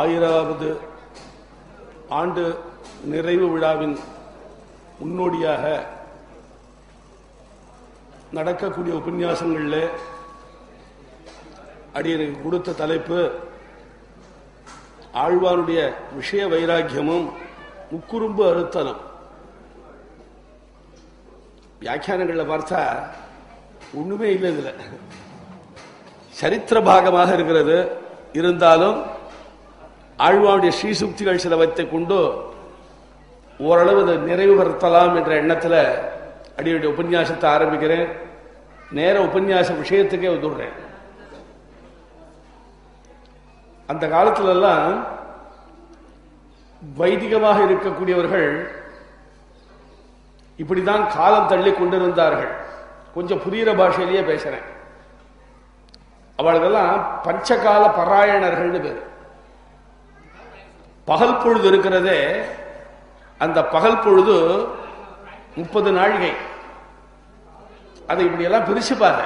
ஆயிராவது ஆண்டு நிறைவு விழாவின் முன்னோடியாக நடக்கக்கூடிய உபன்யாசங்களில் அடியனுக்கு கொடுத்த தலைப்பு ஆழ்வாருடைய விஷய வைராக்கியமும் முக்குறும்பு அறுத்தலும். வியாக்கியானங்களில் பார்த்தா ஒண்ணுமே இல்லை இதில். சரித்திர பாகமாக இருக்கிறது. இருந்தாலும் ஆழ்வாவுடைய ஸ்ரீசுக்திகள் சிலவற்றை கொண்டு ஓரளவு இதை நிறைவுபடுத்தலாம் என்ற எண்ணத்தில் அடியுடைய உபன்யாசத்தை ஆரம்பிக்கிறேன். நேர உபன்யாச விஷயத்துக்கே வந்துடுறேன் அந்த காலத்திலெல்லாம் வைதிகமாக இருக்கக்கூடியவர்கள் இப்படிதான் காலம் தள்ளி கொண்டிருந்தார்கள். கொஞ்சம் புரிகிற பாஷையிலேயே பேசுறேன். அவளுக்கெல்லாம் பஞ்சகால பராயணர்கள்னு பேர். பகல் பொழுது இருக்கிறதே அந்த பகல் பொழுது முப்பது நாழிகை. அதை இப்படியெல்லாம் பிரிச்சுப்பாங்க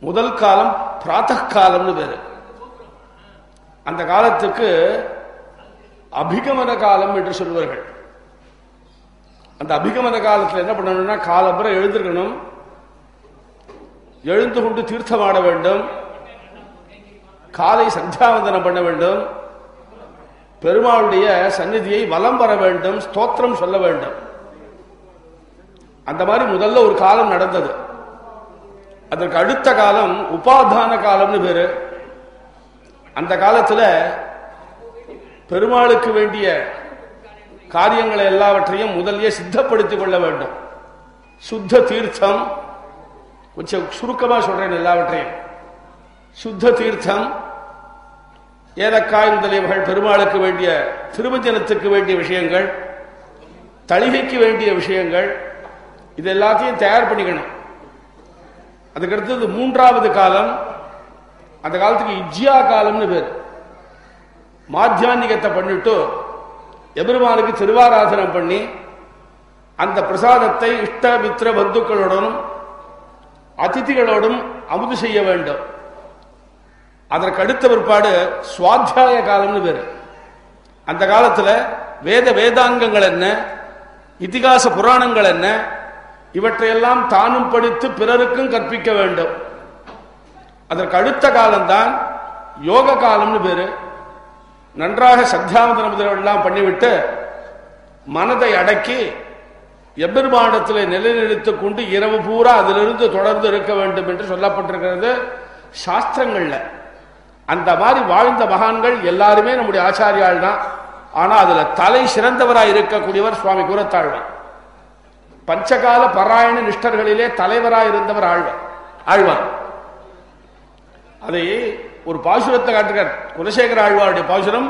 முதல் காலம் பிராத்த காலம்னு பேரு. அந்த காலத்துக்கு அபிகமன காலம் என்று சொல்வார்கள். அந்த அபிகமன காலத்தில் என்ன பண்ணணும்னா காலம்புறம் எழுந்திருக்கணும். எழுந்து கொண்டு தீர்த்தமாட வேண்டும். காலை சந்தியாவந்தனம் பண்ண வேண்டும். பெருமாளுடைய சந்நிதியை வலம் வர வேண்டும் ஸ்தோத்திரம் சொல்ல வேண்டும். அந்த மாதிரி முதல்ல ஒரு காலம் நடந்தது. அதற்கு அடுத்த காலம் உபாதான காலம்னு பேரு. அந்த காலத்துல பெருமாளுக்கு வேண்டிய காரியங்களை எல்லாவற்றையும் முதல்லயே சித்தப்படுத்திக் கொள்ள வேண்டும். சுத்த தீர்த்தம் கொஞ்சம் சுருக்கமா சொல்றேன் எல்லாவற்றையும். சுத்த தீர்த்தம் ஏலக்காய் முதலியவர்கள் பெருமாளுக்கு வேண்டிய திருமஞ்சனத்துக்கு வேண்டிய விஷயங்கள் தளிகைக்கு வேண்டிய விஷயங்கள் இது எல்லாத்தையும் தயார் பண்ணிக்கணும். அதுக்கடுத்தது மூன்றாவது காலம் அந்த காலத்துக்கு இஜ்யா காலம்னு பேர். மாத்தியானிகத்தை பண்ணிட்டு எபெருமானுக்கு திருவாராதனம் பண்ணி அந்த பிரசாதத்தை இஷ்ட மித்திர பந்துக்களுடனும் அதிதிகளோடும் அமுது செய்ய வேண்டும். அதற்கு அடுத்த பிற்பாடு சுவாத்தியாய காலம்னு பேரு. அந்த காலத்துல வேத வேதாங்கங்கள் என்ன இதிகாச புராணங்கள் என்ன இவற்றையெல்லாம் தானும் படித்து பிறருக்கும் கற்பிக்க வேண்டும். அதற்கு அடுத்த காலம்தான் யோக காலம்னு பேரு. நன்றாக சத்தியாவந்தன முதலெல்லாம் பண்ணிவிட்டு மனதை அடக்கி எபெருமானத்தில் நிலைநிறுத்திக் கொண்டு இரவு பூரா அதிலிருந்து தொடர்ந்து இருக்க வேண்டும் என்று சொல்லப்பட்டிருக்கிறது சாஸ்திரங்கள்ல. அந்த மாதிரி வாழ்ந்த மகான்கள் எல்லாருமே நம்முடைய ஆச்சாரியால் தான். ஆனா அதுல தலை சிறந்தவராய் இருக்கக்கூடியவர் சுவாமி கூறத்தாழ்வார் பஞ்சகால பராயண நிஷ்டர்களிலே தலைவராய் இருந்தவர் ஆழ்வார். ஆழ்வார். அதை ஒரு பாசுரத்தை காட்டுகிறார் குலசேகர ஆழ்வாருடைய பாசுரம்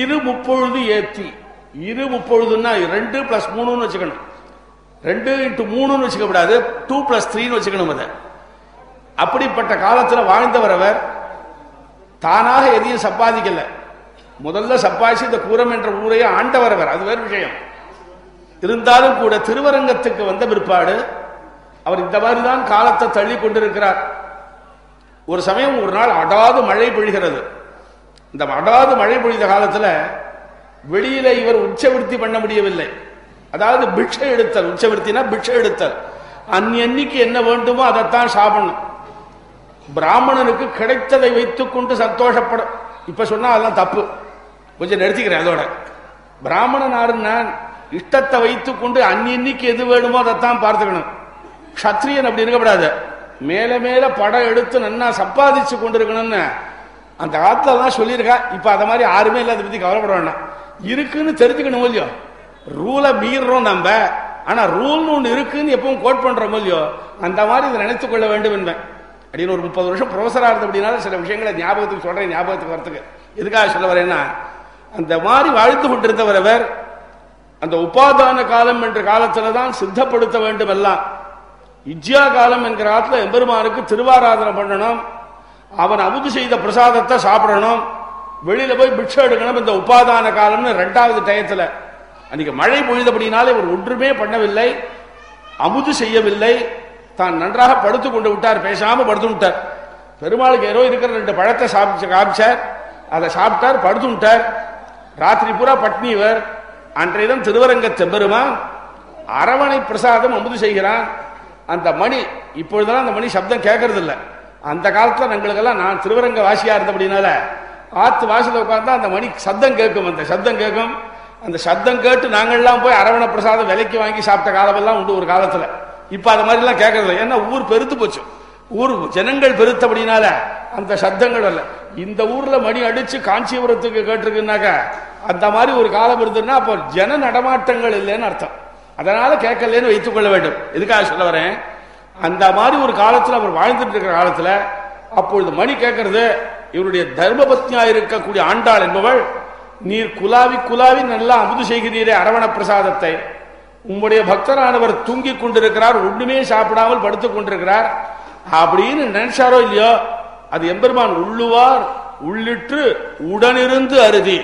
இரு முப்பொழுது ஏத்தி. இரு முப்பொழுதுன்னா ரெண்டு பிளஸ் மூணுன்னு வச்சுக்கணும். ரெண்டு இன்ட்டு மூணுன்னு வச்சுக்க கூடாது. டூ பிளஸ் த்ரீன்னு வச்சுக்கணும் அதை. அப்படிப்பட்ட காலத்தில் வாழ்ந்தவர் அவர். தானாக எதையும் சம்பாதிக்கல. முதல்ல சம்பாதிச்சு இந்த கூரம் என்ற ஊரையே ஆண்டவர் அவர் அது வேறு விஷயம். இருந்தாலும் கூட திருவரங்கத்துக்கு வந்த பிற்பாடு அவர் இந்த மாதிரி தான் காலத்தை தள்ளி கொண்டிருக்கிறார். ஒரு சமயம் ஒரு நாள் அடாது மழை பொழிகிறது. இந்த அடாது மழை பொழிந்த காலத்தில் வெளியில இவர் உச்சவிருத்தி பண்ண முடியவில்லை. அதாவது பிக்ஷை எடுத்தல். உச்சவிருத்தினா பிக்ஷை எடுத்தல். அந்நன்னைக்கு என்ன வேண்டுமோ அதைத்தான் சாப்பிடணும். பிராமணனுக்கு கிடைத்ததை வைத்துக் கொண்டு சந்தோஷப்படும் இப்ப சொன்னா அதெல்லாம் தப்பு. கொஞ்சம் நிறுத்திக்கிறேன் அதோட. பிராமணன் ஆறுன்னா இஷ்டத்தை வைத்துக் கொண்டு அந்நன்னைக்கு எது வேணுமோ அதைத்தான் பார்த்துக்கணும். கத்திரியன் அப்படி இருக்கக்கூடாது மேல மேல படம் எடுத்து நன்னா சம்பாதிச்சு கொண்டிருக்கணும்னு அந்த காலத்துல தான் சொல்லியிருக்கா. இப்ப அத மாதிரி யாருமே இல்லை அதை பத்தி கவலைப்பட வேண்டாம். இருக்குன்னு தெரிஞ்சுக்கணும் இல்லையோ? ரூலை மீறுறோம் நம்ம. ஆனா ரூல்னு ஒண்ணு இருக்குன்னு எப்பவும் கோட் பண்றோம் இல்லையோ? அந்த மாதிரி இதை நினைத்துக் கொள்ள வேண்டும் என்பேன். அப்படின்னு ஒரு முப்பது வருஷம் ப்ரொஃபஸராக இருந்த அப்படின்னாலும் சில விஷயங்களை ஞாபகத்துக்கு சொல்கிறேன் ஞாபகத்துக்கு வரத்துக்கு எதுக்காக சொல்ல வரேன்னா அந்த மாதிரி வாழ்த்து கொண்டிருந்தவர் அவர் அந்த உபாதான காலம் என்ற காலத்தில் தான் சித்தப்படுத்த வேண்டும் எல்லாம் இஜ்யா காலம் என்கிற காலத்தில் எம்பெருமானுக்கு திருவாராதனை பண்ணணும். அவன் அமுது செய்த பிரசாதத்தை சாப்பிடணும். வெளியில போய் பிக்ஷை எடுக்கணும் இந்த உபாதான காலம்னு ரெண்டாவது டயத்தில். அன்னைக்கு மழை பொழிந்தபடினாலே இவர் ஒன்றுமே பண்ணவில்லை அமுது செய்யவில்லை. தான் நன்றாக படுத்து கொண்டு விட்டார் பேசாம படுத்து விட்டார். பெருமாளுக்கு ஏதோ இருக்கிற ரெண்டு பழத்தை சாப்பிச்சு காமிச்சார். அதை சாப்பிட்டார் படுத்துட்டார் ராத்திரி பூரா பட்னிவர் அன்றைய தினம் திருவரங்க செம்பெருமான் அரவணை பிரசாதம் அமுது செய்கிறான். அந்த மணி இப்பொழுதெல்லாம் அந்த மணி சப்தம் கேட்கறது இல்லை அந்த காலத்துல எங்களுக்கெல்லாம் நான் திருவரங்க வாசியா இருந்தபடினால ஆத்து வாசல உட்கார்ந்தா அந்த மணி சத்தம் கேட்கும் அந்த சப்தம் கேட்கும். அந்த சப்தம் கேட்டு நாங்கள்லாம் போய் அரவண பிரசாதம் விலைக்கு வாங்கி சாப்பிட்ட காலமெல்லாம் உண்டு ஒரு காலத்துல. இப்ப அது மாதிரி எல்லாம் ஏன்னா ஊர் பெருத்து போச்சு. ஊர் ஜனங்கள் பெருத்தபடினால அந்த சத்தங்கள் அல்ல இந்த ஊர்ல மணி அடிச்சு காஞ்சிபுரத்துக்கு கேட்டிருக்குன்னாக்கா அந்த மாதிரி ஒரு காலம் இருந்ததுன்னா அப்போ ஜன நடமாட்டங்கள் இல்லைன்னு அர்த்தம். அதனால கேட்கலன்னு வைத்துக் கொள்ள வேண்டும். எதுக்காக சொல்ல வரேன்? அந்த மாதிரி ஒரு காலத்துல அவர் வாழ்ந்துட்டு இருக்கிற காலத்துல அப்பொழுது மணி கேட்கறது இவருடைய தர்மபத்னியா இருக்கக்கூடிய ஆண்டாள் என்பவள் நீர் குலாவி குலாவி நல்லா அமுது செய்கிறீரே அரவண பிரசாதத்தை உம்முடைய பக்தரானவர் தூங்கிக் கொண்டிருக்கிறார் ஒண்ணுமே சாப்பிடாமல் படுத்துக் கொண்டிருக்கிறார். அப்படின்னு நினைச்சாரோ இல்லையோ அது எம்பெருமான் உள்ளுவார் உள்ளிட்டு உடனிருந்து அருதி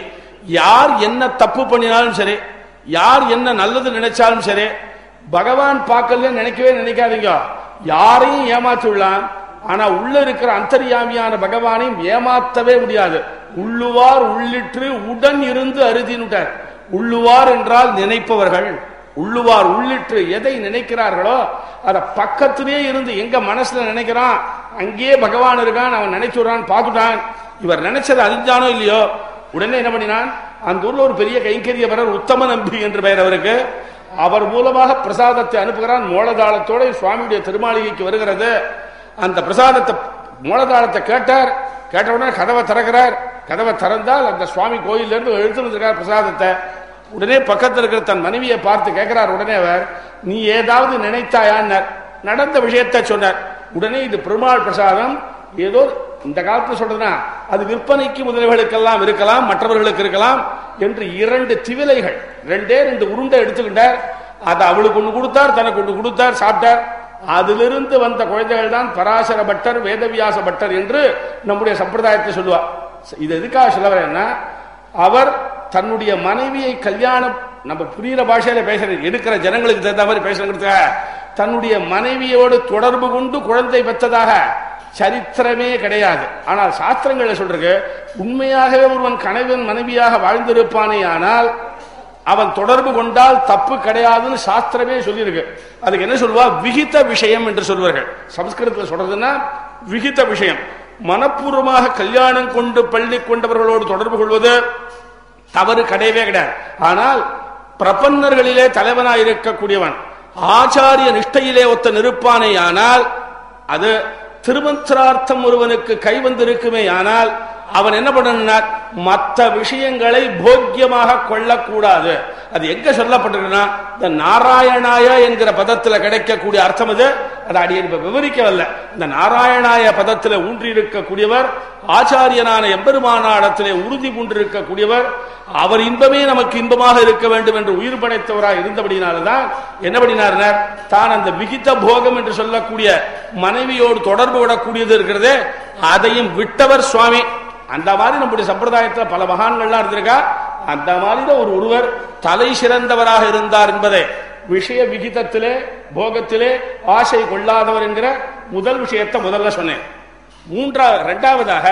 யார் என்ன தப்பு பண்ணினாலும் சரி யார் என்ன நல்லது நினைச்சாலும் சரி பகவான் பார்க்கல நினைக்கவே நினைக்காதீங்க. யாரையும் ஏமாத்தி ஆனா உள்ள இருக்கிற அந்தரியாமியான பகவானையும் ஏமாத்தவே முடியாது. உள்ளுவார் உள்ளிட்டு உடன் இருந்து அருதினுட்டார் உள்ளுவார் என்றால் நினைப்பவர்கள். உள்ளுவார் உள்ளிட்டு எதை நினைக்கிறார்களோ அத பக்கத்திலே இருந்து எங்க மனசுல நினைக்கிறான் அங்கேயே பகவான் இருக்கான் அவன் நினைச்சுடுறான் பார்த்துட்டான். இவர் நினைச்சது அறிஞ்சானோ இல்லையோ? உடனே என்ன பண்ணினான்? அந்த ஊர்ல ஒரு பெரிய கைங்கரியவரர் உத்தம நம்பி என்று பெயர் அவருக்கு. அவர் மூலமாக பிரசாதத்தை அனுப்புகிறான். மோளதாளத்தோட சுவாமியுடைய திருமாளிகைக்கு வருகிறது. அந்த பிரசாதத்தை மூலதாளத்தை கேட்டார். கேட்ட உடனே கதவை திறக்கிறார். கதவை திறந்தால் அந்த சுவாமி கோயிலிருந்து எழுத்து வந்திருக்கார் பிரசாதத்தை. உடனே பக்கத்தில் இருக்கிற தன் மனைவியை பார்த்து கேட்கிறார் உடனே அவர் நீ ஏதாவது நினைத்தாயான்னார் நடந்த விஷயத்தை சொன்னார். உடனே இது பெருமாள் பிரசாதம். ஏதோ இந்த காலத்தில் சொல்றதுனா அது விற்பனைக்கு முதலீடுகளுக்கெல்லாம் இருக்கலாம் மற்றவர்களுக்கு இருக்கலாம் என்று இரண்டு திவிலைகள் ரெண்டே ரெண்டு உருண்டை எடுத்துக்கிட்டார். அதை அவளுக்கு ஒன்று கொடுத்தார் தனக்கு ஒன்று கொடுத்தார் சாப்பிட்டார். அதிலிருந்து வந்த குழந்தைகள் தான் பராசர பட்டர் வேதவியாச பட்டர் என்று நம்முடைய சம்பிரதாயத்தை சொல்லுவார் இது எதுக்காக சொல்ல வரேன்னா அவர் தன்னுடைய மனைவியை கல்யாணம் நம்ம புரியுற பாஷையில பேசுறது எடுக்கிற ஜனங்களுக்கு தகுந்த மாதிரி பேசுறதுக்காக தன்னுடைய மனைவியோடு தொடர்பு கொண்டு குழந்தை பெற்றதாக சரித்திரமே கிடையாது. ஆனால் சாஸ்திரங்களை சொல்றது உண்மையாகவே ஒருவன் கணவன் மனைவியாக வாழ்ந்திருப்பானே ஆனால் அவன் தொடர்பு கொண்டால் தப்பு கிடையாதுன்னு சாஸ்திரமே சொல்லியிருக்கு. அதுக்கு என்ன சொல்லுவா? விகித விஷயம் என்று சொல்வார்கள். சமஸ்கிருதத்தில் சொல்றதுன்னா விகித விஷயம். மனப்பூர்வமாக கல்யாணம் கொண்டு பள்ளி கொண்டவர்களோடு தொடர்பு கொள்வது தவறு கிடையவே கிடையாது. ஆனால் பிரபன்னர்களிலே தலைவனாய் இருக்கக்கூடியவன் ஆச்சாரிய நிஷ்டையிலே ஒத்த நிருப்பானே ஆனால் அது திருமந்திரார்த்தம் ஒருவனுக்கு கை வந்திருக்குமே ஆனால் அவன் என்ன பண்ணா மற்ற விஷயங்களை போக்கியமாக கொள்ளக்கூடாது. அது எங்க சொல்லப்பட்டிருக்குன்னா இந்த நாராயணாய என்கிற பதத்துல கிடைக்கக்கூடிய அர்த்தம் அது அதை அடியே விவரிக்கவல்ல. இந்த நாராயணாய பதத்துல ஊன்றி இருக்கக்கூடியவர் ஆச்சாரியனான எம்பெருமானாடத்திலே உறுதி கொண்டிருக்கக்கூடியவர் அவர் இன்பமே நமக்கு இன்பமாக இருக்க வேண்டும் என்று உயிர் படைத்தவராக இருந்தபடினால்தான் என்ன பண்ணினார் தான் அந்த விகித போகம் என்று சொல்லக்கூடிய மனைவியோடு தொடர்பு விடக்கூடியது இருக்கிறதே அதையும் விட்டவர் சுவாமி. அந்த மாதிரி நம்முடைய சம்பிரதாயத்தில் பல மகான்கள்லாம் இருந்திருக்கா? அந்த மாதிரி தான் ஒரு ஒருவர் தலை சிறந்தவராக இருந்தார் என்பதை விஷய விகிதத்திலே போகத்திலே ஆசை கொள்ளாதவர் என்கிற முதல் விஷயத்தை முதல்ல சொன்னேன். மூன்றாவது இரண்டாவதாக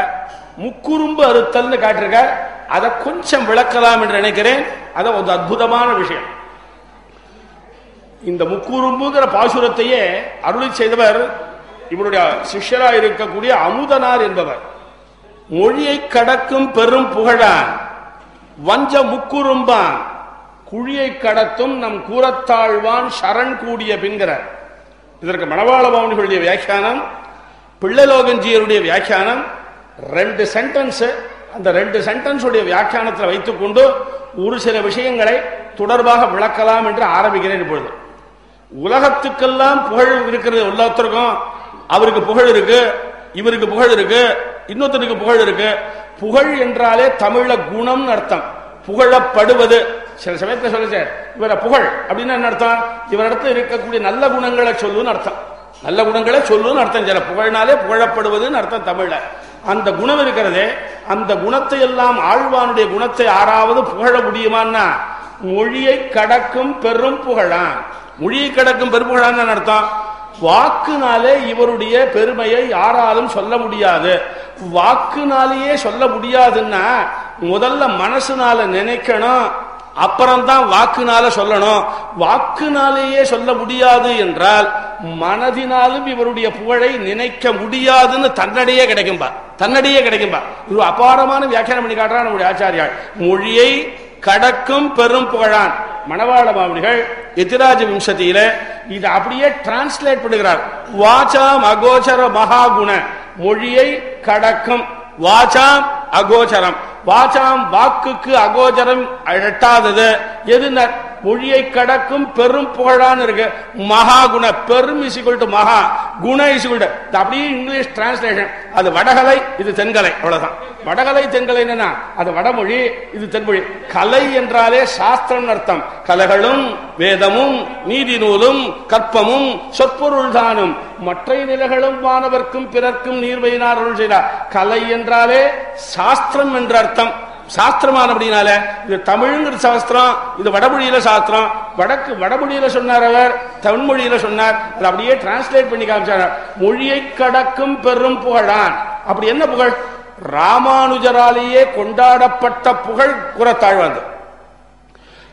முக்குறும்பு அறுத்தல்னு காட்டிருக்க அதை கொஞ்சம் விளக்கலாம் என்று நினைக்கிறேன். அது ஒரு அற்புதமான விஷயம். இந்த முக்குறும்புங்கிற பாசுரத்தையே அருளி செய்தவர் இவருடைய சிஷ்யராக இருக்கக்கூடிய அமுதனார் என்பவர். மொழியை கடக்கும் பெரும் புகழான் வஞ்ச முக்குறும்பான். குழியை கடத்தும் நம் கூறத்தாழ்வான் சரண் கூடிய பின்கிறார் இதற்கு மணவாள பவனிகளுடைய வியாக்கியானம் பிள்ளைலோகஞ்சியருடைய வியாக்கியானம் ரெண்டு சென்டென்ஸ். அந்த ரெண்டு சென்டென்ஸுடைய வியாக்கியானத்தில் வைத்துக்கொண்டு ஒரு சில விஷயங்களை தொடர்பாக விளக்கலாம் என்று ஆரம்பிக்கிறேன் இப்பொழுது. உலகத்துக்கெல்லாம் புகழ் இருக்கிறது எல்லாத்திற்கும். அவருக்கு புகழ் இருக்கு இவருக்கு புகழ் இருக்கு இன்னொருத்தனுக்கு புகழ் இருக்கு. புகழ் என்றாலே தமிழ குணம்னு அர்த்தம். புகழப்படுவது. சில சமயத்தில் சொல்லுச்சு இவரை புகழ் அப்படின்னு என்ன அர்த்தம்? இவரிடத்துல இருக்கக்கூடிய நல்ல குணங்களை சொல்லுன்னு அர்த்தம். நல்ல குணங்களை சொல்லுன்னு அர்த்தம் சில புகழ்னாலே புகழப்படுவதுன்னு அர்த்தம் தமிழ்ல. அந்த குணம் இருக்கிறதே அந்த குணத்தை எல்லாம் ஆழ்வானுடைய குணத்தை ஆறாவது புகழ முடியுமான்னா மொழியை கடக்கும் பெரும் புகழான் மொழியை கடக்கும் பெரும்புகழான் அர்த்தம்? வாக்குனாலே இவருடைய பெருமையை யாராலும் சொல்ல முடியாது. வாக்குனாலேயே சொல்ல முடியாதுன்னா முதல்ல மனசுனால நினைக்கணும். அப்புறம்தான் வாக்குனால சொல்லணும். வாக்குனாலேயே சொல்ல முடியாது என்றால் மனதினாலும் இவருடைய புகழை நினைக்க முடியாதுன்னு தன்னடையே கிடைக்கும்பா. தன்னடையே கிடைக்கும்பா. இது அபாரமான வியாக்கியானம் பண்ணி காட்டுறான் நம்முடைய ஆச்சாரியால் மொழியை கடக்கும் பெரும் புகழான். மணவாள பாவனிகள் எத்திராஜ விம்சதியில இதை அப்படியே டிரான்ஸ்லேட் பண்ணுகிறார். வாசாம் அகோச்சர மகாகுண மொழியை கடக்கும். வாசாம் அகோச்சரம். வாசாம் வாக்குக்கு அகோச்சரம் எட்டாதது எதுனர்? மொழியை கடக்கும் பெரும் புகழான்னு இருக்கு. மகாகுண பெரும் இசிக்குள் டு மகா. குண இசிக்குள் அப்படியே இங்கிலீஷ் டிரான்ஸ்லேஷன் அது வடகலை இது தென்கலை அவ்வளவுதான். வடகலை தென்கலை என்னன்னா அது வடமொழி இது தென்மொழி. கலை என்றாலே சாஸ்திரம் அர்த்தம். கலைகளும் வேதமும் நீதி நூலும் கற்பமும் சொற்பொருள் தானும். மற்ற நிலைகளும் மாணவர்க்கும் பிறர்க்கும் நீர்வையினார் அருள் செய்தார். கலை என்றாலே சாஸ்திரம் என்ற அர்த்தம். சாஸ்திரமானபடினால இது தமிழ்ங்கிற சாஸ்திரம் இது வடமொழியில சாஸ்திரம். வடக்கு வடமொழியில சொன்னார் அவர் தமிழ்மொழியில சொன்னார். அது அப்படியே டிரான்ஸ்லேட் பண்ணி காமிச்சார். மொழியை கடக்கும் பெரும் புகழான். அப்படி என்ன புகழ்? ராமானுஜராலேயே கொண்டாடப்பட்ட புகழ் குரத்தாழ்வாந்து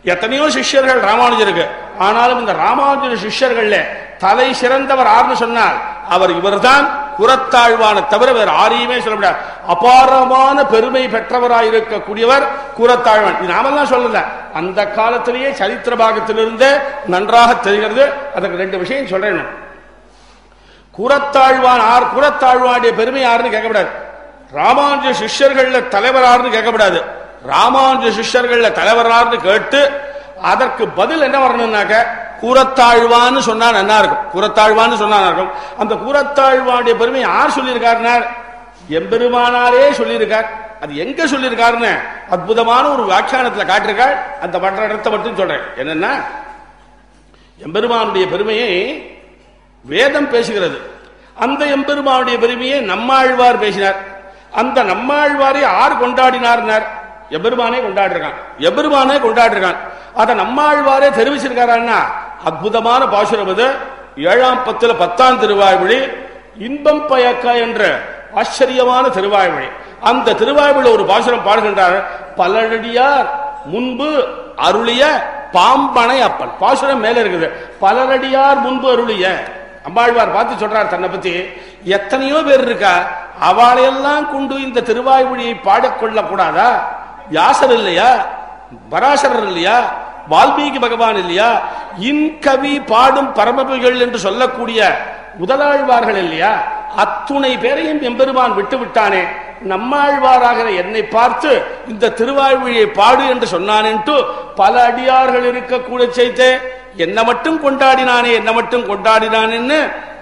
எத்தனையோ சிஷ்யர்கள் ராமானுஜருக்கு ஆனாலும் இந்த ராமானுஜர் சிஷ்யர்கள்ல தலை சிறந்தவர் ஆர்னு சொன்னார் அவர் இவர்தான். குரத்தாழ்வான தவிர வேறு ஆரையுமே சொல்ல முடியாது. அபாரமான பெருமை பெற்றவராய் இருக்கக்கூடியவர் குரத்தாழ்வான் நாமெல்லாம் சொல்லல. அந்த காலத்திலேயே சரித்திர பாகத்திலிருந்து நன்றாக தெரிகிறது. அதற்கு ரெண்டு விஷயம் சொல்றேன் குரத்தாழ்வான் ஆர் குரத்தாழ்வானுடைய பெருமை யாருன்னு கேட்கக்கூடாது ராமானுஜ சிஷ்யர்கள்ல தலைவராருன்னு கேட்கக்கூடாது ராமானுஜ சிஷ்யர்கள்ல தலைவராருன்னு கேட்டு அதற்கு பதில் என்ன வரணும்னாக்க கூரத்தாழ்வான்னு சொன்னா நல்லா இருக்கும். கூரத்தாழ்வான்னு சொன்னா இருக்கும். அந்த கூறத்தாழ்வானுடைய பெருமை யார் சொல்லியிருக்காருனார்? எம்பெருமானாரே சொல்லியிருக்கார். அது எங்க சொல்லியிருக்காருன்னு அற்புதமான ஒரு வியாக்கியானத்துல காட்டிருக்காள் அந்த மற்ற இடத்தை மட்டும் சொல்றேன். என்னன்னா எம்பெருமானுடைய பெருமையை வேதம் பேசுகிறது. அந்த எம்பெருமானுடைய பெருமையை நம்மாழ்வார் பேசினார். அந்த நம்மாழ்வாரை யார் கொண்டாடினார்னார்? எபெருமானே கொண்டாடிருக்கான். எபெருமானே கொண்டாடிருக்கான். அதை நம்மாழ்வாரே தெரிவிச்சிருக்காரான்னா அற்புதமான பாசுரம் அது. ஏழாம் பத்துல பத்தாம் திருவாய்மொழி இன்பம் பயக்க என்ற ஆச்சரியமான திருவாய்மொழி. அந்த திருவாய்மொழி ஒரு பாசுரம் பாடுகின்றார் பலரடியார் முன்பு அருளிய பாம்பனை அப்பன். பாசுரம் மேல இருக்குது பலரடியார் முன்பு அருளிய. அம்பாழ்வார் பார்த்து சொல்றார் தன்னை பத்தி எத்தனையோ பேர் இருக்கா அவளையெல்லாம் கொண்டு இந்த திருவாய்மொழியை பாடக்கொள்ள கூடாதா யாசர் இல்லையா பராசரர் இல்லையா வால்மீகி பகவான் இல்லையா? இன்கவி பாடும் பரமபிகள் என்று சொல்லக்கூடிய முதலாழ்வார்கள் இல்லையா? அத்துணை பேரையும் எம்பெருமான் விட்டு விட்டானே. நம்மாழ்வாராகிற என்னை பார்த்து இந்த திருவாழ்வியை பாடு என்று சொன்னானேன்ட்டு பல அடியார்கள் இருக்கக்கூட செய்தே. என்ன மட்டும் கொண்டாடினானே என்ன மட்டும் கொண்டாடினானேன்னு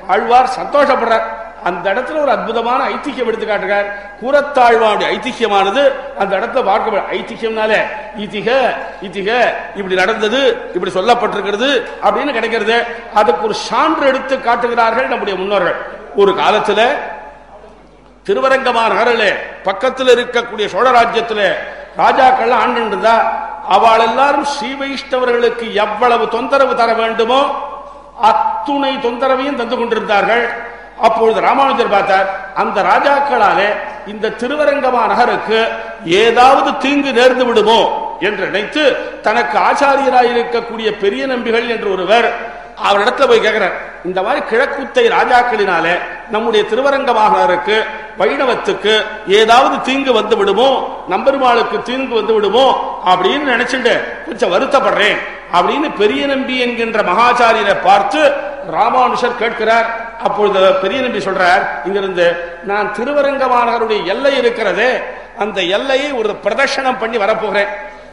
ஆழ்வார் சந்தோஷப்படுறார். அந்த இடத்துல ஒரு அற்புதமான ஐதிஹ்யம் எடுத்து காட்டுகிறார் கூரத்தாழ்வானுடைய ஐதிஹ்யமானது அந்த இடத்துல பார்க்க ஐதிஹ்யம்னாலே இதிக இதிக இப்படி நடந்தது இப்படி சொல்லப்பட்டிருக்கிறது அப்படின்னு கிடைக்கிறது. அதுக்கு ஒரு சான்று எடுத்து காட்டுகிறார்கள் நம்முடைய முன்னோர்கள். ஒரு காலத்துல திருவரங்கமா நகரிலே பக்கத்தில் இருக்கக்கூடிய சோழராஜ்யத்தில் ராஜாக்கள் ஆண்டு இருந்தா அவள் எல்லாரும் ஸ்ரீ வைஷ்ணவர்களுக்கு எவ்வளவு தொந்தரவு தர வேண்டுமோ அத்துணை தொந்தரவையும் தந்து கொண்டிருந்தார்கள். அப்பொழுது ராமானுஜர் பார்த்தார் அந்த ராஜாக்களாலே இந்த திருவரங்கமா நகருக்கு ஏதாவது தீங்கு நேர்ந்து விடுமோ என்று நினைத்து தனக்கு ஆச்சாரியராயிருக்கக்கூடிய பெரிய நம்பிகள் என்று ஒருவர் அவரிடத்துல போய் கேட்கிறார் இந்த மாதிரி கிழக்குத்தை ராஜாக்களினாலே நம்முடைய திருவரங்கமாகருக்கு வைணவத்துக்கு ஏதாவது தீங்கு வந்து விடுமோ நம்பெருமாளுக்கு தீங்கு வந்து விடுமோ அப்படின்னு நினைச்சுட்டு கொஞ்சம் வருத்தப்படுறேன் அப்படின்னு பெரிய நம்பி என்கின்ற மகாச்சாரியரை பார்த்து ராமானுஷர் கேட்கிறார். அப்பொழுது பெரிய நம்பி சொல்றார் இங்கிருந்து நான் திருவரங்க மாநகருடைய எல்லை இருக்கிறதே அந்த எல்லையை ஒரு பிரதர்ஷனம் பண்ணி வரப்போகிறேன்.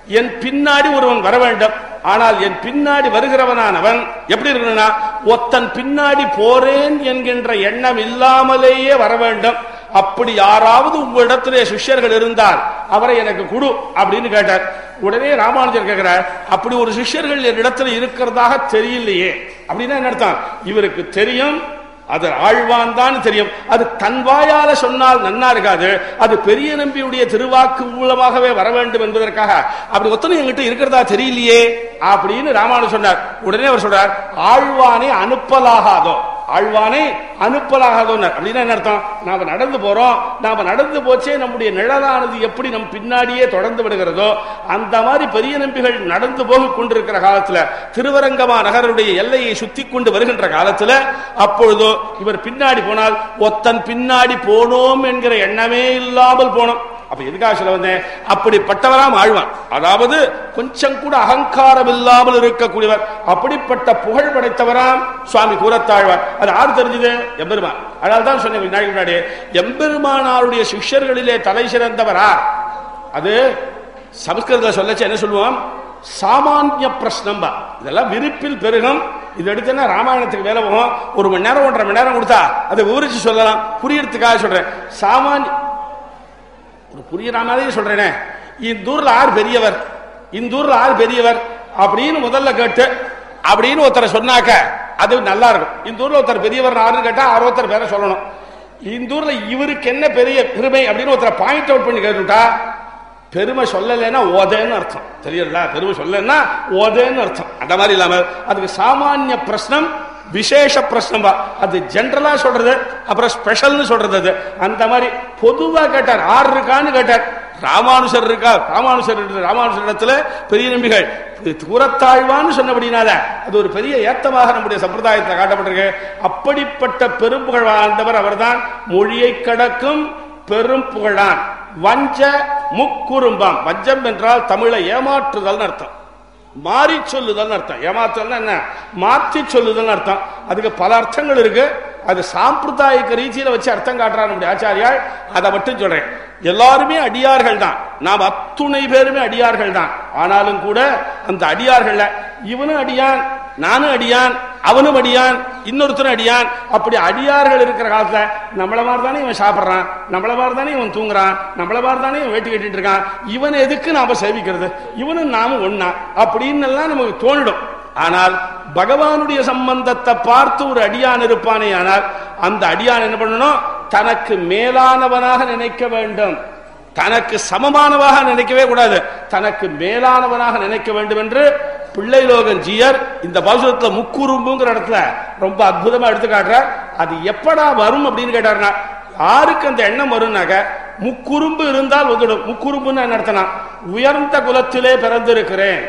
என் பின்னாடி ஒருவன் வர வேண்டும். ஆனால் என் பின்னாடி வருகிறவனானவன் எப்படி இருக்கணும்னா ஒத்தன் பின்னாடி போறேன் என்கின்ற எண்ணம் இல்லாமலேயே வர வேண்டும். அப்படி யாராவது உங்களிடத்திலே சிஷ்யர்கள் இருந்தால் அவரை எனக்கு குடு அப்படின்னு கேட்டார். உடனே ராமானுஜர் கேட்கிறார் அப்படி ஒரு சிஷ்யர்கள் என் இடத்துல இருக்கிறதாக தெரியலையே. அப்படின்னா என்ன அர்த்தம்? இவருக்கு தெரியும் அது ஆழ்வான் தான் தெரியும். அது தன் வாயால சொன்னால் நன்னா இருக்காது. அது பெரிய நம்பியுடைய திருவாக்கு மூலமாகவே வர வேண்டும் என்பதற்காக. அப்படி ஒத்தனை என்கிட்ட இருக்கிறதா தெரியலையே? அப்படின்னு ராமானு சொன்னார். உடனே அவர் சொல்றார் ஆழ்வானை அனுப்பலாகாதோ? ஆழ்வானை அனுப்பலாகாதோனர் அப்படின்னா என்ன அர்த்தம்? நாம நடந்து போறோம். நாம நடந்து போச்சே நம்முடைய நிழலானது எப்படி நம் பின்னாடியே தொடர்ந்து விடுகிறதோ அந்த மாதிரி பெரிய நம்பிகள் நடந்து போக கொண்டிருக்கிற காலத்துல திருவரங்கமா நகருடைய எல்லையை சுத்தி கொண்டு வருகின்ற காலத்துல அப்பொழுதோ இவர் பின்னாடி போனால் ஒத்தன் பின்னாடி போனோம் என்கிற எண்ணமே இல்லாமல் போனோம். அப்ப எதுக்காக சொல்ல வந்தேன்? அப்படிப்பட்டவராம் ஆழ்வான். அதாவது கொஞ்சம் கூட அகங்காரம் இல்லாமல் இருக்கக்கூடியவர். அப்படிப்பட்ட புகழ் படைத்தவராம் சுவாமி கூறத்தாழ்வார் அது ஆறு தெரிஞ்சது? எம்பெருமான். அதனால தான் சொன்னேன் விநாயகர் நாளைக்கு முன்னாடி. எம்பெருமானாருடைய சிஷ்யர்களிலே தலை சிறந்தவரா அது சமஸ்கிருத சொல்லச்சு என்ன சொல்லுவோம்? சாமானிய பிரஷ்னம்பா இதெல்லாம் விருப்பில் பெருகும். இது எடுத்தேன்னா ராமாயணத்துக்கு வேலை போகும். ஒரு மணி நேரம் ஒன்றரை மணி நேரம் கொடுத்தா அதை விவரிச்சு சொல்லலாம். புரியறதுக்காக சொல்றேன். சாமானிய புரியுற மாதிரி சொல்றேனே. இந்த ஊர்ல யார் பெரியவர். இந்த ஊர்ல யார் பெரியவர் அப்படின்னு முதல்ல கேட்டு அப்படின்னு ஒருத்தரை சொன்னாக்க அது நல்லா இருக்கும். இந்த ஊர்ல ஒருத்தர் பெரியவர் ஆறுன்னு கேட்டா ஒருத்தர் பேரை சொல்லணும். இந்த ஊர்ல இவருக்கு என்ன பெரிய பெருமை அப்படின்னு ஒருத்தரை பாயிண்ட் அவுட் பண்ணி கேட்டுட்டா பெருமை சொல்லலைன்னா ஓதேன்னு அர்த்தம். தெரியல பெருமை சொல்லலைன்னா ஓதேன்னு அர்த்தம். அந்த மாதிரி இல்லாமல் அதுக்கு சாமானிய பிரச்சனம் விசேஷ பிரசனம் அது ஜென்ரலா சொல்றது அப்புறம் ஸ்பெஷல்னு சொல்றது அது. அந்த மாதிரி பொதுவா கேட்டார். ஆறு இருக்கான்னு கேட்டார். ராமானுஷர் இருக்கா? ராமானுஷர் இருக்கு. ராமானுஷர் இடத்துல பெரிய நம்பிகள். தூரத்தாழ்வான்னு சொன்னபடினால அது ஒரு பெரிய ஏத்தமாக நம்முடைய சம்பிரதாயத்தில் காட்டப்பட்டிருக்கு. அப்படிப்பட்ட பெரும்புகழ் வாழ்ந்தவர் அவர்தான். மொழியை கடக்கும் பெரும் புகழான் வஞ்ச முக்குறும்பம். வஞ்சம் என்றால் தமிழை ஏமாற்றுதல்னு அர்த்தம். மாறி சொல்லுதல் அர்த்தம். ஏமாத்துதல்னா என்ன? மாற்றி சொல்லுதல் அர்த்தம். அதுக்கு பல அர்த்தங்கள் இருக்கு. அது சாம்பிரதாயிக ரீதியில வச்சு அர்த்தம் காட்டுறான் நம்முடைய ஆச்சாரியால். அதை மட்டும் சொல்றேன். எல்லாருமே அடியார்கள் தான். நாம் அத்துணை பேருமே அடியார்கள் தான். ஆனாலும் கூட அந்த அடியார்கள்ல இவனும் அடியான் நானும் அடியான் அவனும் அடியான் இன்னொருத்தரும் அடியான் அப்படி அடியார்கள் இருக்கிற காலத்துல நம்மள மாதிரி தானே இவன் சாப்பிட்றான் நம்மள மாதிரி தானே இவன் தூங்குறான் நம்மள மாதிரி தானே இவன் வேட்டி கட்டிட்டு இருக்கான். இவன் எதுக்கு நாம சேவிக்கிறது? இவனும் நாம ஒண்ணா? அப்படின்னு எல்லாம் நமக்கு தோணிடும். ஆனால் பகவானுடைய சம்பந்தத்தை பார்த்து ஒரு அடியான் இருப்பானே ஆனால் அந்த அடியான் என்ன பண்ணணும் தனக்கு மேலானவனாக நினைக்க வேண்டும். தனக்கு சமமானவாக நினைக்கவே கூடாது. தனக்கு மேலானவனாக நினைக்க வேண்டும் என்று பிள்ளைலோகன் ஜியர். இந்த பாசுரத்துல முக்குறும்புங்கிற இடத்துல ரொம்ப அற்புதமா எடுத்து காட்டுறார். அது எப்படா வரும் அப்படின்னு கேட்டாருன்னா யாருக்கு அந்த எண்ணம் வரும்னாக்க முக்குறும்பு இருந்தால் வந்துடும் முக்குறும்புன்னு என்ன உயர்ந்த குலத்திலே பிறந்திருக்கிறேன்.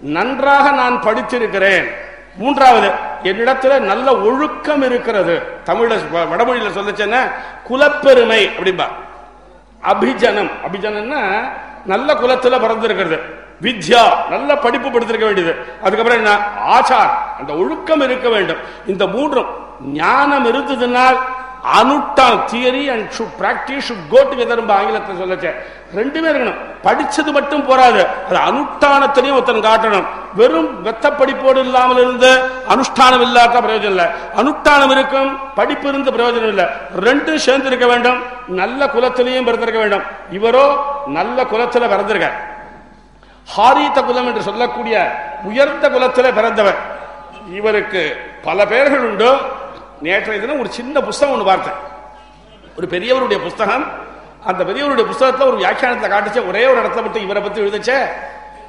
நன்றாக நான் படித்திருக்கிறேன். மூன்றாவது என்னிடத்துல நல்ல ஒழுக்கம் இருக்கிறது. தமிழ்ல வ- வடமொழியில சொல்லச்சேன்னா குலப்பெருமை அப்படிம்பா. அபிஜனம். அபிஜனம்னா நல்ல குலத்துல பிறந்திருக்கிறது. வித்யா நல்ல படிப்பு படுத்திருக்க வேண்டியது. அதுக்கப்புறம் என்ன? ஆச்சார் அந்த ஒழுக்கம் இருக்க வேண்டும். இந்த மூன்றும் ஞானம் இருந்ததுனால் அனுட்டான் theory and should practice should go ஆங்கிலத்தை சொல்லச்சு. ரெண்டுமே இருக்கணும். படிச்சது மட்டும் போராது அது அனுஷ்டானத்திலையும் ஒருத்தன் காட்டணும். வெறும் வெத்த படிப்போடு இல்லாமல் இருந்து அனுஷ்டானம் இல்லாத பிரயோஜனம் இல்லை. அனுஷ்டானம் இருக்கும் படிப்பு இருந்து பிரயோஜனம் இல்லை. ரெண்டும் சேர்ந்து இருக்க வேண்டும். நல்ல குலத்திலையும் பிறந்திருக்க வேண்டும். இவரோ நல்ல குலத்தில் பிறந்திருக்கார். ஹாரீத குலம் என்று சொல்லக்கூடிய உயர்ந்த குலத்தில் பிறந்தவர். இவருக்கு பல பெயர்கள் உண்டு. நேற்றைய தினம் ஒரு சின்ன புஸ்தகம் ஒன்று பார்த்தேன். ஒரு பெரியவருடைய புஸ்தகம். அந்த பெரியவருடைய புஸ்தகத்தில் ஒரு வியாக்கியானத்தை காட்டுச்சு. ஒரே ஒரு இடத்துல மட்டும் இவரை பற்றி எழுதுச்சே.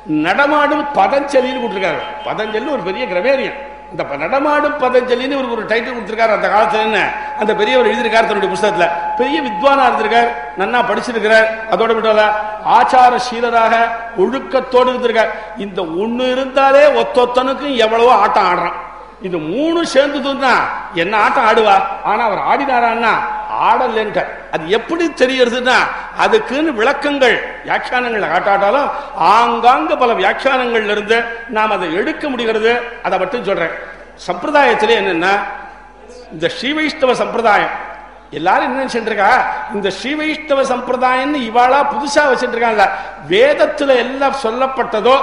நடமாடும் பதஞ்சலின்னு கொடுத்திருக்காரு பதஞ்சலி ஒரு பெரிய கிரமேரியன் இந்த நடமாடும் பதஞ்சலின்னு இவருக்கு ஒரு டைட்டில் கொடுத்துருக்காரு. அந்த காலத்துல என்ன? அந்த பெரியவர் எழுதியிருக்கார் தன்னுடைய புஸ்தகத்துல. பெரிய வித்வானா இருந்திருக்கார். நன்னா படிச்சிருக்கிறார். அதோட விடல ஆச்சார சீலராக ஒழுக்கத்தோடு இருந்திருக்கார். இந்த ஒண்ணு இருந்தாலே ஒத்தொத்தனுக்கும் எவ்வளவோ ஆட்டம் ஆடுறான். இது மூணு சேர்ந்ததுன்னா என்ன ஆட்டம் ஆடுவா? ஆனா அவர் ஆடினாரான்னா ஆடலன்ற அது எப்படி தெரியறதுன்னா அதுக்குன்னு விளக்கங்கள் வியாக்கியானங்களை காட்டாட்டாலும் ஆங்காங்க பல வியாக்கியானங்கள்ல இருந்து நாம் அதை எடுக்க முடிகிறது. அதை மட்டும் சொல்றேன். சம்பிரதாயத்தில் என்னன்னா இந்த ஸ்ரீ வைஷ்ணவ சம்பிரதாயம். எல்லாரும் என்ன செஞ்சிருக்கா இந்த ஸ்ரீ வைஷ்ணவ சம்பிரதாயம்னு இவாளா புதுசா வச்சுருக்காங்கல்ல. வேதத்துல எல்லாம் சொல்லப்பட்டதோ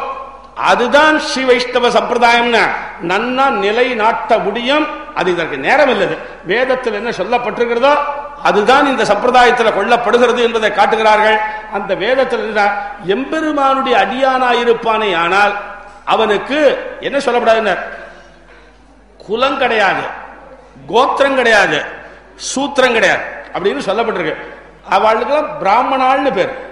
அதுதான் ஸ்ரீ வைஷ்ணவ சம்பிரதாயம்னு. நன்னா நிலை நாட்ட முடியும். அது இதற்கு நேரம் இல்லது. வேதத்தில் என்ன சொல்லப்பட்டிருக்கிறதோ அதுதான் இந்த சம்பிரதாயத்தில் கொள்ளப்படுகிறது என்பதை காட்டுகிறார்கள். அந்த வேதத்தில் எம்பெருமானுடைய எம்பெருமானுடைய அடியானாயிருப்பானே ஆனால் அவனுக்கு என்ன சொல்லப்படாதுன்னு? குலம் கிடையாது. கோத்திரம் கிடையாது. சூத்திரம் கிடையாது. அப்படின்னு சொல்லப்பட்டிருக்கு. அவளுக்கெல்லாம் பிராமணாள்னு பேர்.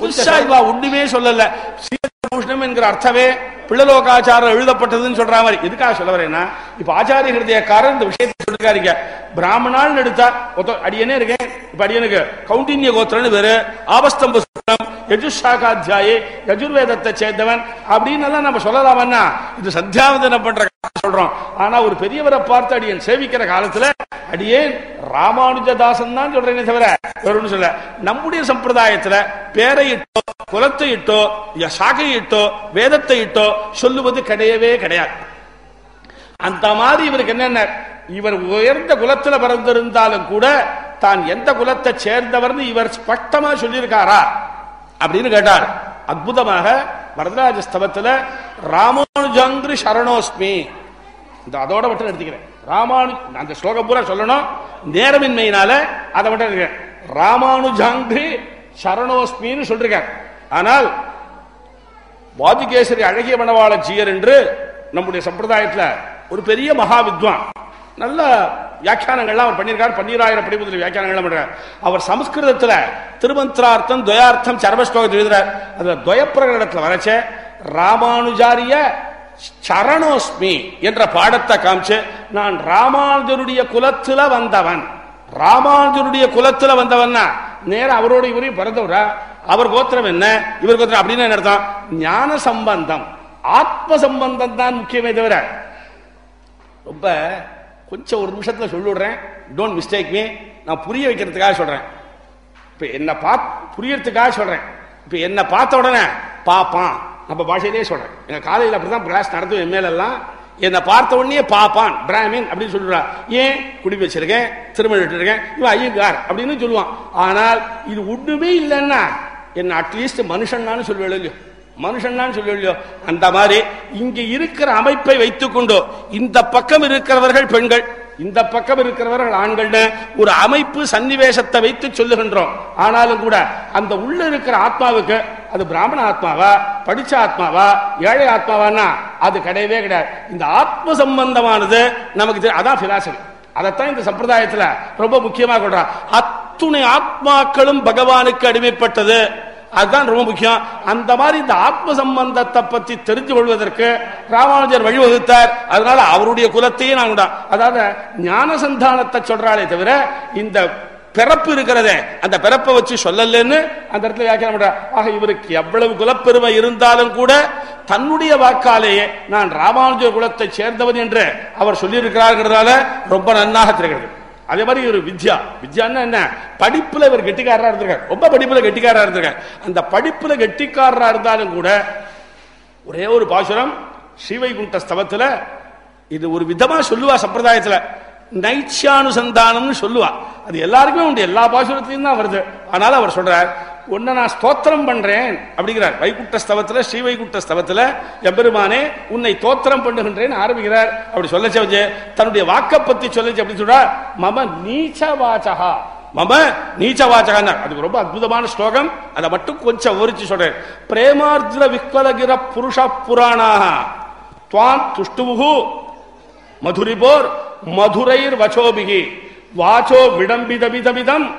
புதுசா இவா ஒண்ணுமே சொல்லல. சீதபூஷணம் என்கிற அர்த்தமே பிள்ளலோகாச்சாரம் எழுதப்பட்டதுன்னு சொல்ற மாதிரி. எதுக்காக சொல்ல வரேன்னா இப்ப ஆச்சாரிய ஹிருதயக்காரர் இந்த விஷயத்தை சொல்லிருக்காருங்க. பிராமணால் எடுத்தா அடியனே இருக்கேன். இப்ப அடியனுக்கு கௌண்டின்ய கோத்திரன்னு வேறு ஆபஸ்தம்ப சூத்திரம் யஜுஷாகாத்தியாயி யஜுர்வேதத்தை சேர்ந்தவன். அப்படின்னு எல்லாம் நம்ம சொல்லலாமன்னா இது சத்தியாவதனம் பண்ற சொல்றோம். ஆனா ஒரு பெரியவரை பார்த்து அடியன் சேவிக்கிற காலத்துல அடியேன் ராமானுஜதாசன் தான் சொல்றேனே தவிர வேற சொல்ல நம்முடைய சம்பிரதாயத்துல பேரை இட்டோ குலத்தை இட்டோ ய- இட்டோ வேதத்தை இட்டோ சொல்லுவது கிடையவே கிடையாது. அந்த மாதிரி இவருக்கு என்னென்ன? இவர் உயர்ந்த குலத்துல பிறந்திருந்தாலும் கூட தான் எந்த குலத்தை சேர்ந்தவர்னு இவர் ஸ்பஷ்டமா சொல்லியிருக்காரா? அப்படின்னு கேட்டார். அற்புதமாக வரதராஜ ஸ்தவத்துல ராமானுஜாங்கிரி சரணோஸ்மி. இந்த அதோட மட்டும் எடுத்துக்கிறேன் ராமானு அந்த ஸ்லோகம் பூரா சொல்லணும். நேரமின்மையினால அதை மட்டும் இருக்கேன் ராமானுஜாங்கு சரணோஸ்மின்னு சொல்றேன் ஆனால் வாதிகேசரி அழகிய மணவாள ஜீயர் என்று நம்முடைய சம்பிரதாயத்துல ஒரு பெரிய மகா வித்வான் நல்ல வியாக்கியானங்கள்லாம் அவர் பண்ணியிருக்கார். பன்னீராயிரம் படிப்புதல் முதல் வியாக்கியானங்கள்லாம் பண்றார் அவர் சமஸ்கிருதத்துல திருமந்திரார்த்தம் துவயார்த்தம் சர்வஸ்லோகத்தில் எழுதுறார். அதுல துவயப்பிரகடனத்துல வரைச்ச ராமானுஜாரிய சரணோஸ்மி என்ற பாடத்தை காமிச்சு நான் ராமானுஜருடைய குலத்துல வந்தவன். ராமானுஜருடைய குலத்துல வந்தவன்னா நேரம் அவரோட இவரையும் பிறந்தவரா? அவர் கோத்திரம் என்ன? இவர் கோத்திரம் அப்படின்னு என்ன அர்த்தம்? ஞான சம்பந்தம். ஆத்ம சம்பந்தம் தான் முக்கியமே தவிர ரொம்ப கொஞ்சம் ஒரு நிமிஷத்துல சொல்லிவிடுறேன் டோன்ட் மிஸ்டேக் மீ நான் புரிய வைக்கிறதுக்காக சொல்றேன். இப்ப என்ன பாத் புரியறதுக்காக சொல்றேன். இப்ப என்ன பார்த்த உடனே பாப்பான். நம்ம பாஷையிலே சொல்றேன். எங்க காலையில் அப்படிதான் கிளாஸ் நடத்தும் என் மேலெல்லாம் என்னை பார்த்த உடனே பாப்பான் பிராமின் அப்படின்னு சொல்லுறா ஏன்? குடி வச்சிருக்கேன் திருமணம் இருக்கேன் இவன் ஐயங்கார் அப்படின்னு சொல்லுவான். ஆனால் இது ஒண்ணுமே இல்லைன்னா என்ன அட்லீஸ்ட் மனுஷன்னான்னு சொல்லுவேன் இல்லையோ? மனுஷன் சொல்லுவில்லையோ அந்த மாதிரி இங்க இருக்கிற அமைப்பை வைத்துக்கொண்டு இந்த பக்கம் இருக்கிறவர்கள் பெண்கள் இந்த பக்கம் இருக்கிறவர்கள் ஆண்கள்னு ஒரு அமைப்பு சன்னிவேசத்தை வைத்து சொல்லுகின்றோம். ஆனாலும் கூட அந்த உள்ள இருக்கிற ஆத்மாவுக்கு அது பிராமண ஆத்மாவா? படிச்ச ஆத்மாவா? ஏழை ஆத்மாவான்னா அது கிடையவே கிடையாது. இந்த ஆத்ம சம்பந்தமானது நமக்கு அதான் பிலாசபி அதைத்தான் இந்த சம்பிரதாயத்துல ரொம்ப முக்கியமா கொள்றா அத்துணை ஆத்மாக்களும் பகவானுக்கு அடிமைப்பட்டது. அதுதான் ரொம்ப முக்கியம். அந்த மாதிரி இந்த ஆத்ம சம்பந்தத்தை பத்தி தெரிஞ்சு கொள்வதற்கு ராமானுஜர் வழிவகுத்தார். அதனால அவருடைய குலத்தையே நான் அதாவது ஞான சந்தானத்தை சொல்றாளே தவிர இந்த பிறப்பு இருக்கிறதே அந்த பிறப்பை வச்சு சொல்லலன்னு அந்த இடத்துல வியாக்கியம் பண்றார். ஆக இவருக்கு எவ்வளவு குலப்பெருமை இருந்தாலும் கூட தன்னுடைய வாக்காலேயே நான் ராமானுஜர் குலத்தை சேர்ந்தவன் என்று அவர் சொல்லியிருக்கிறார்கிறதால ரொம்ப நன்னாக தெரிகிறது. அதே மாதிரி ஒரு வித்யா. வித்யான்னா என்ன? படிப்புல இவர் கெட்டிக்காரரா இருந்திருக்காரு. ரொம்ப படிப்புல கெட்டிக்காரரா இருந்திருக்காரு. அந்த படிப்புல கெட்டிக்காரரா இருந்தாலும் கூட ஒரே ஒரு பாசுரம் ஸ்ரீவைகுண்ட ஸ்தவத்துல இது ஒரு விதமா சொல்லுவா சம்பிரதாயத்துல. நைச்சியானுசந்தானம்னு சொல்லுவா. அது எல்லாருக்குமே உண்டு. எல்லா பாசுரத்திலையும் தான் வருது. அதனால அவர் சொல்றார் உன்னை நான் ஸ்தோத்திரம் பண்றேன் அப்படிங்கிறார். வைகுண்ட ஸ்தவத்துல ஸ்ரீ வைகுண்ட ஸ்தவத்துல எம்பெருமானே உன்னை தோத்திரம் பண்ணுகின்றேன் ஆரம்பிக்கிறார். அப்படி சொல்லச்ச வச்சு தன்னுடைய வாக்க பத்தி சொல்லச்சு அப்படி சொல்றார் மம நீச்ச வாச்சகா மம நீச்ச வாச்சகா அதுக்கு ரொம்ப அற்புதமான ஸ்லோகம். அதை மட்டும் கொஞ்சம் விவரிச்சு சொல்றேன். பிரேமார்ஜுன விக்வலகிர புருஷ புராணாக துவான் துஷ்டுமுகு மதுரிபோர் மதுரைர் வச்சோபிகி. வாச்சோ விடம்பிதபிதபிதம்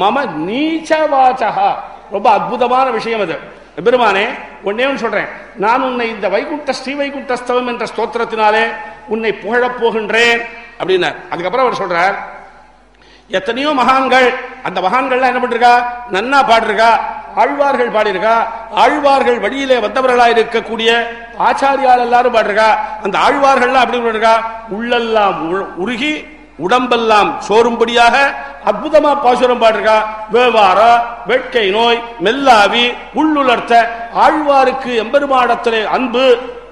மம நீச்ச வாச்சகா ரொம்ப அற்புதமான விஷயம் அது. பெருமானே ஒன்னே ஒன்று சொல்றேன் நான் உன்னை இந்த வைகுண்ட ஸ்ரீ வைகுண்ட ஸ்தவம் என்ற ஸ்தோத்திரத்தினாலே உன்னை புகழப் போகின்றேன் அப்படின்னார். அதுக்கப்புறம் அவர் சொல்றார் எத்தனையோ மகான்கள் அந்த மகான்கள்லாம் என்ன பண்ணிருக்கா? நன்னா பாடிருக்கா? ஆழ்வார்கள் பாடியிருக்கா? ஆழ்வார்கள் வழியிலே வந்தவர்களா இருக்கக்கூடிய ஆச்சாரியால் எல்லாரும் பாடிருக்கா? அந்த ஆழ்வார்கள்லாம் அப்படி பண்ணிருக்கா? உள்ளெல்லாம் உ- உருகி உடம்பெல்லாம் சோறும்படியாக அற்புதமா பாசுரம் பாடுறா வேவாரா வேட்கை நோய் மெல்லாவி உள்ளுலர்த்த ஆழ்வாருக்கு எம்பெருமாடத்திலே அன்பு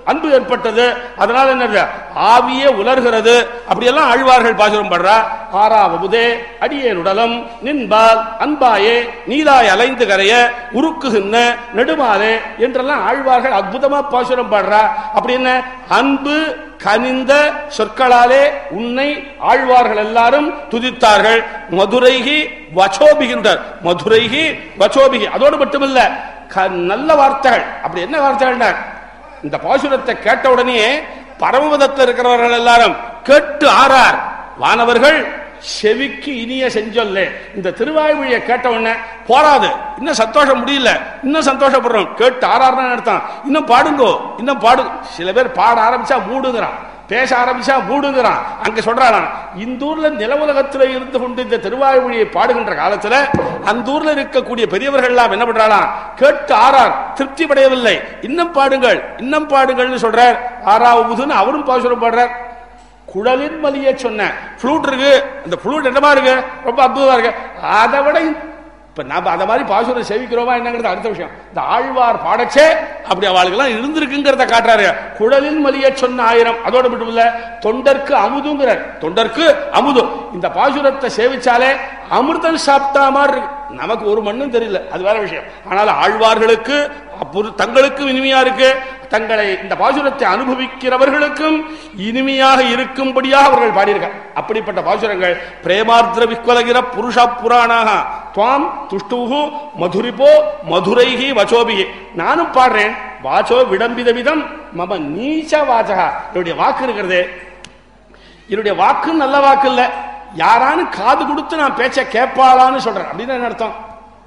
அன்பு ஏற்பட்டது. அதனால என்ன ஆவியே உலர்கிறது. அப்படியெல்லாம் ஆழ்வார்கள் பாசுரம் படுறா. ஆறாவதே அடியேனுடலம் நின்பால் அன்பாயே நீலாய் அலைந்து கரைய உருக்குகின்ற நெடுமாலே என்றெல்லாம் ஆழ்வார்கள் அற்புதமா பாசுரம் பாடுறா. அப்படி என்ன? அன்பு கனிந்த சொற்களாலே உன்னை ஆழ்வார்கள் எல்லாரும் துதித்தார்கள். மதுரைகி வச்சோபிகின்றார் மதுரைகி வச்சோபிகி அதோடு மட்டுமில்ல க- நல்ல வார்த்தைகள். அப்படி என்ன வார்த்தைகள் இந்த பாசுரத்தை கேட்ட உடனே பரமபதத்தில் இருக்கிறவர்கள் எல்லாரும் கேட்டு ஆறார். வானவர்கள் செவிக்கு இனிய செஞ்சொல்ல. இந்த திருவாய்மொழியை கேட்ட உடனே போராது இன்னும் சந்தோஷம் முடியல. இன்னும் சந்தோஷப்படுறோம். கேட்டு ஆறாருன்னு அர்த்தம்? இன்னும் பாடுங்கோ. இன்னும் பாடு. சில பேர் பாட ஆரம்பிச்சா மூடுங்கிறான். பேச ஆரம்பிச்சா மூடுங்கிறான். அங்க சொல்றான் இந்த ஊர்ல நிலவுலகத்துல இருந்து கொண்டு இந்த திருவாய்மொழியை பாடுகின்ற காலத்துல அந்த ஊர்ல இருக்கக்கூடிய பெரியவர்கள் எல்லாம் என்ன பண்றாளாம்? கேட்டு ஆறார் திருப்தி படையவில்லை இன்னும் பாடுங்கள் இன்னும் பாடுங்கள்னு சொல்றார். ஆறாவதுன்னு அவரும் பாசுரம் பாடுறார். குழலின் மலிய சொன்ன ஃப்ளூட் இருக்கு. அந்த ஃப்ளூட் என்னமா இருக்கு? ரொம்ப அற்புதமா இருக்கு. அதை விட இப்ப நம்ம அத மாதிரி பாசுரம் சேவிக்கிறோமா என்னங்கிறது அடுத்த விஷயம். இந்த ஆழ்வார் பாடச்சே அப்படி அவளுக்கெல்லாம் இருந்திருக்குங்கிறத காட்டுறாரு. குழலின் மலிய சொன்ன ஆயிரம். அதோட மட்டும் இல்ல தொண்டர்க்கு அமுதுங்கிறார். தொண்டர்க்கு அமுது. இந்த பாசுரத்தை சேவிச்சாலே அமிர்தம் சாப்பிட்டா மாதிரி இருக்கு. நமக்கு ஒரு மண்ணும் தெரியல. அது வேற விஷயம். ஆனால் ஆழ்வார்களுக்கு அப்போது தங்களுக்கும் இனிமையா இருக்கு. தங்களை இந்த பாசுரத்தை அனுபவிக்கிறவர்களுக்கும் இனிமையாக இருக்கும்படியாக அவர்கள் பாடியிருக்கார் அப்படிப்பட்ட பாசுரங்கள் பிரேமார்திர விஸ்வலகிர புருஷ புராணாக. துவாம் துஷ்டுகு மதுரிப்போ மதுரைகி வச்சோபிகி நானும் பாடுறேன். வாச்சோ விடம்பித விதம் மம நீச்ச வாச்சகா என்னுடைய வாக்கு இருக்கிறதே. என்னுடைய வாக்கு நல்ல வாக்கு இல்லை. யாரானு காது கொடுத்து நான் பேச்ச கேட்பாளான்னு சொல்றேன். அப்படின்னு என்ன அர்த்தம்?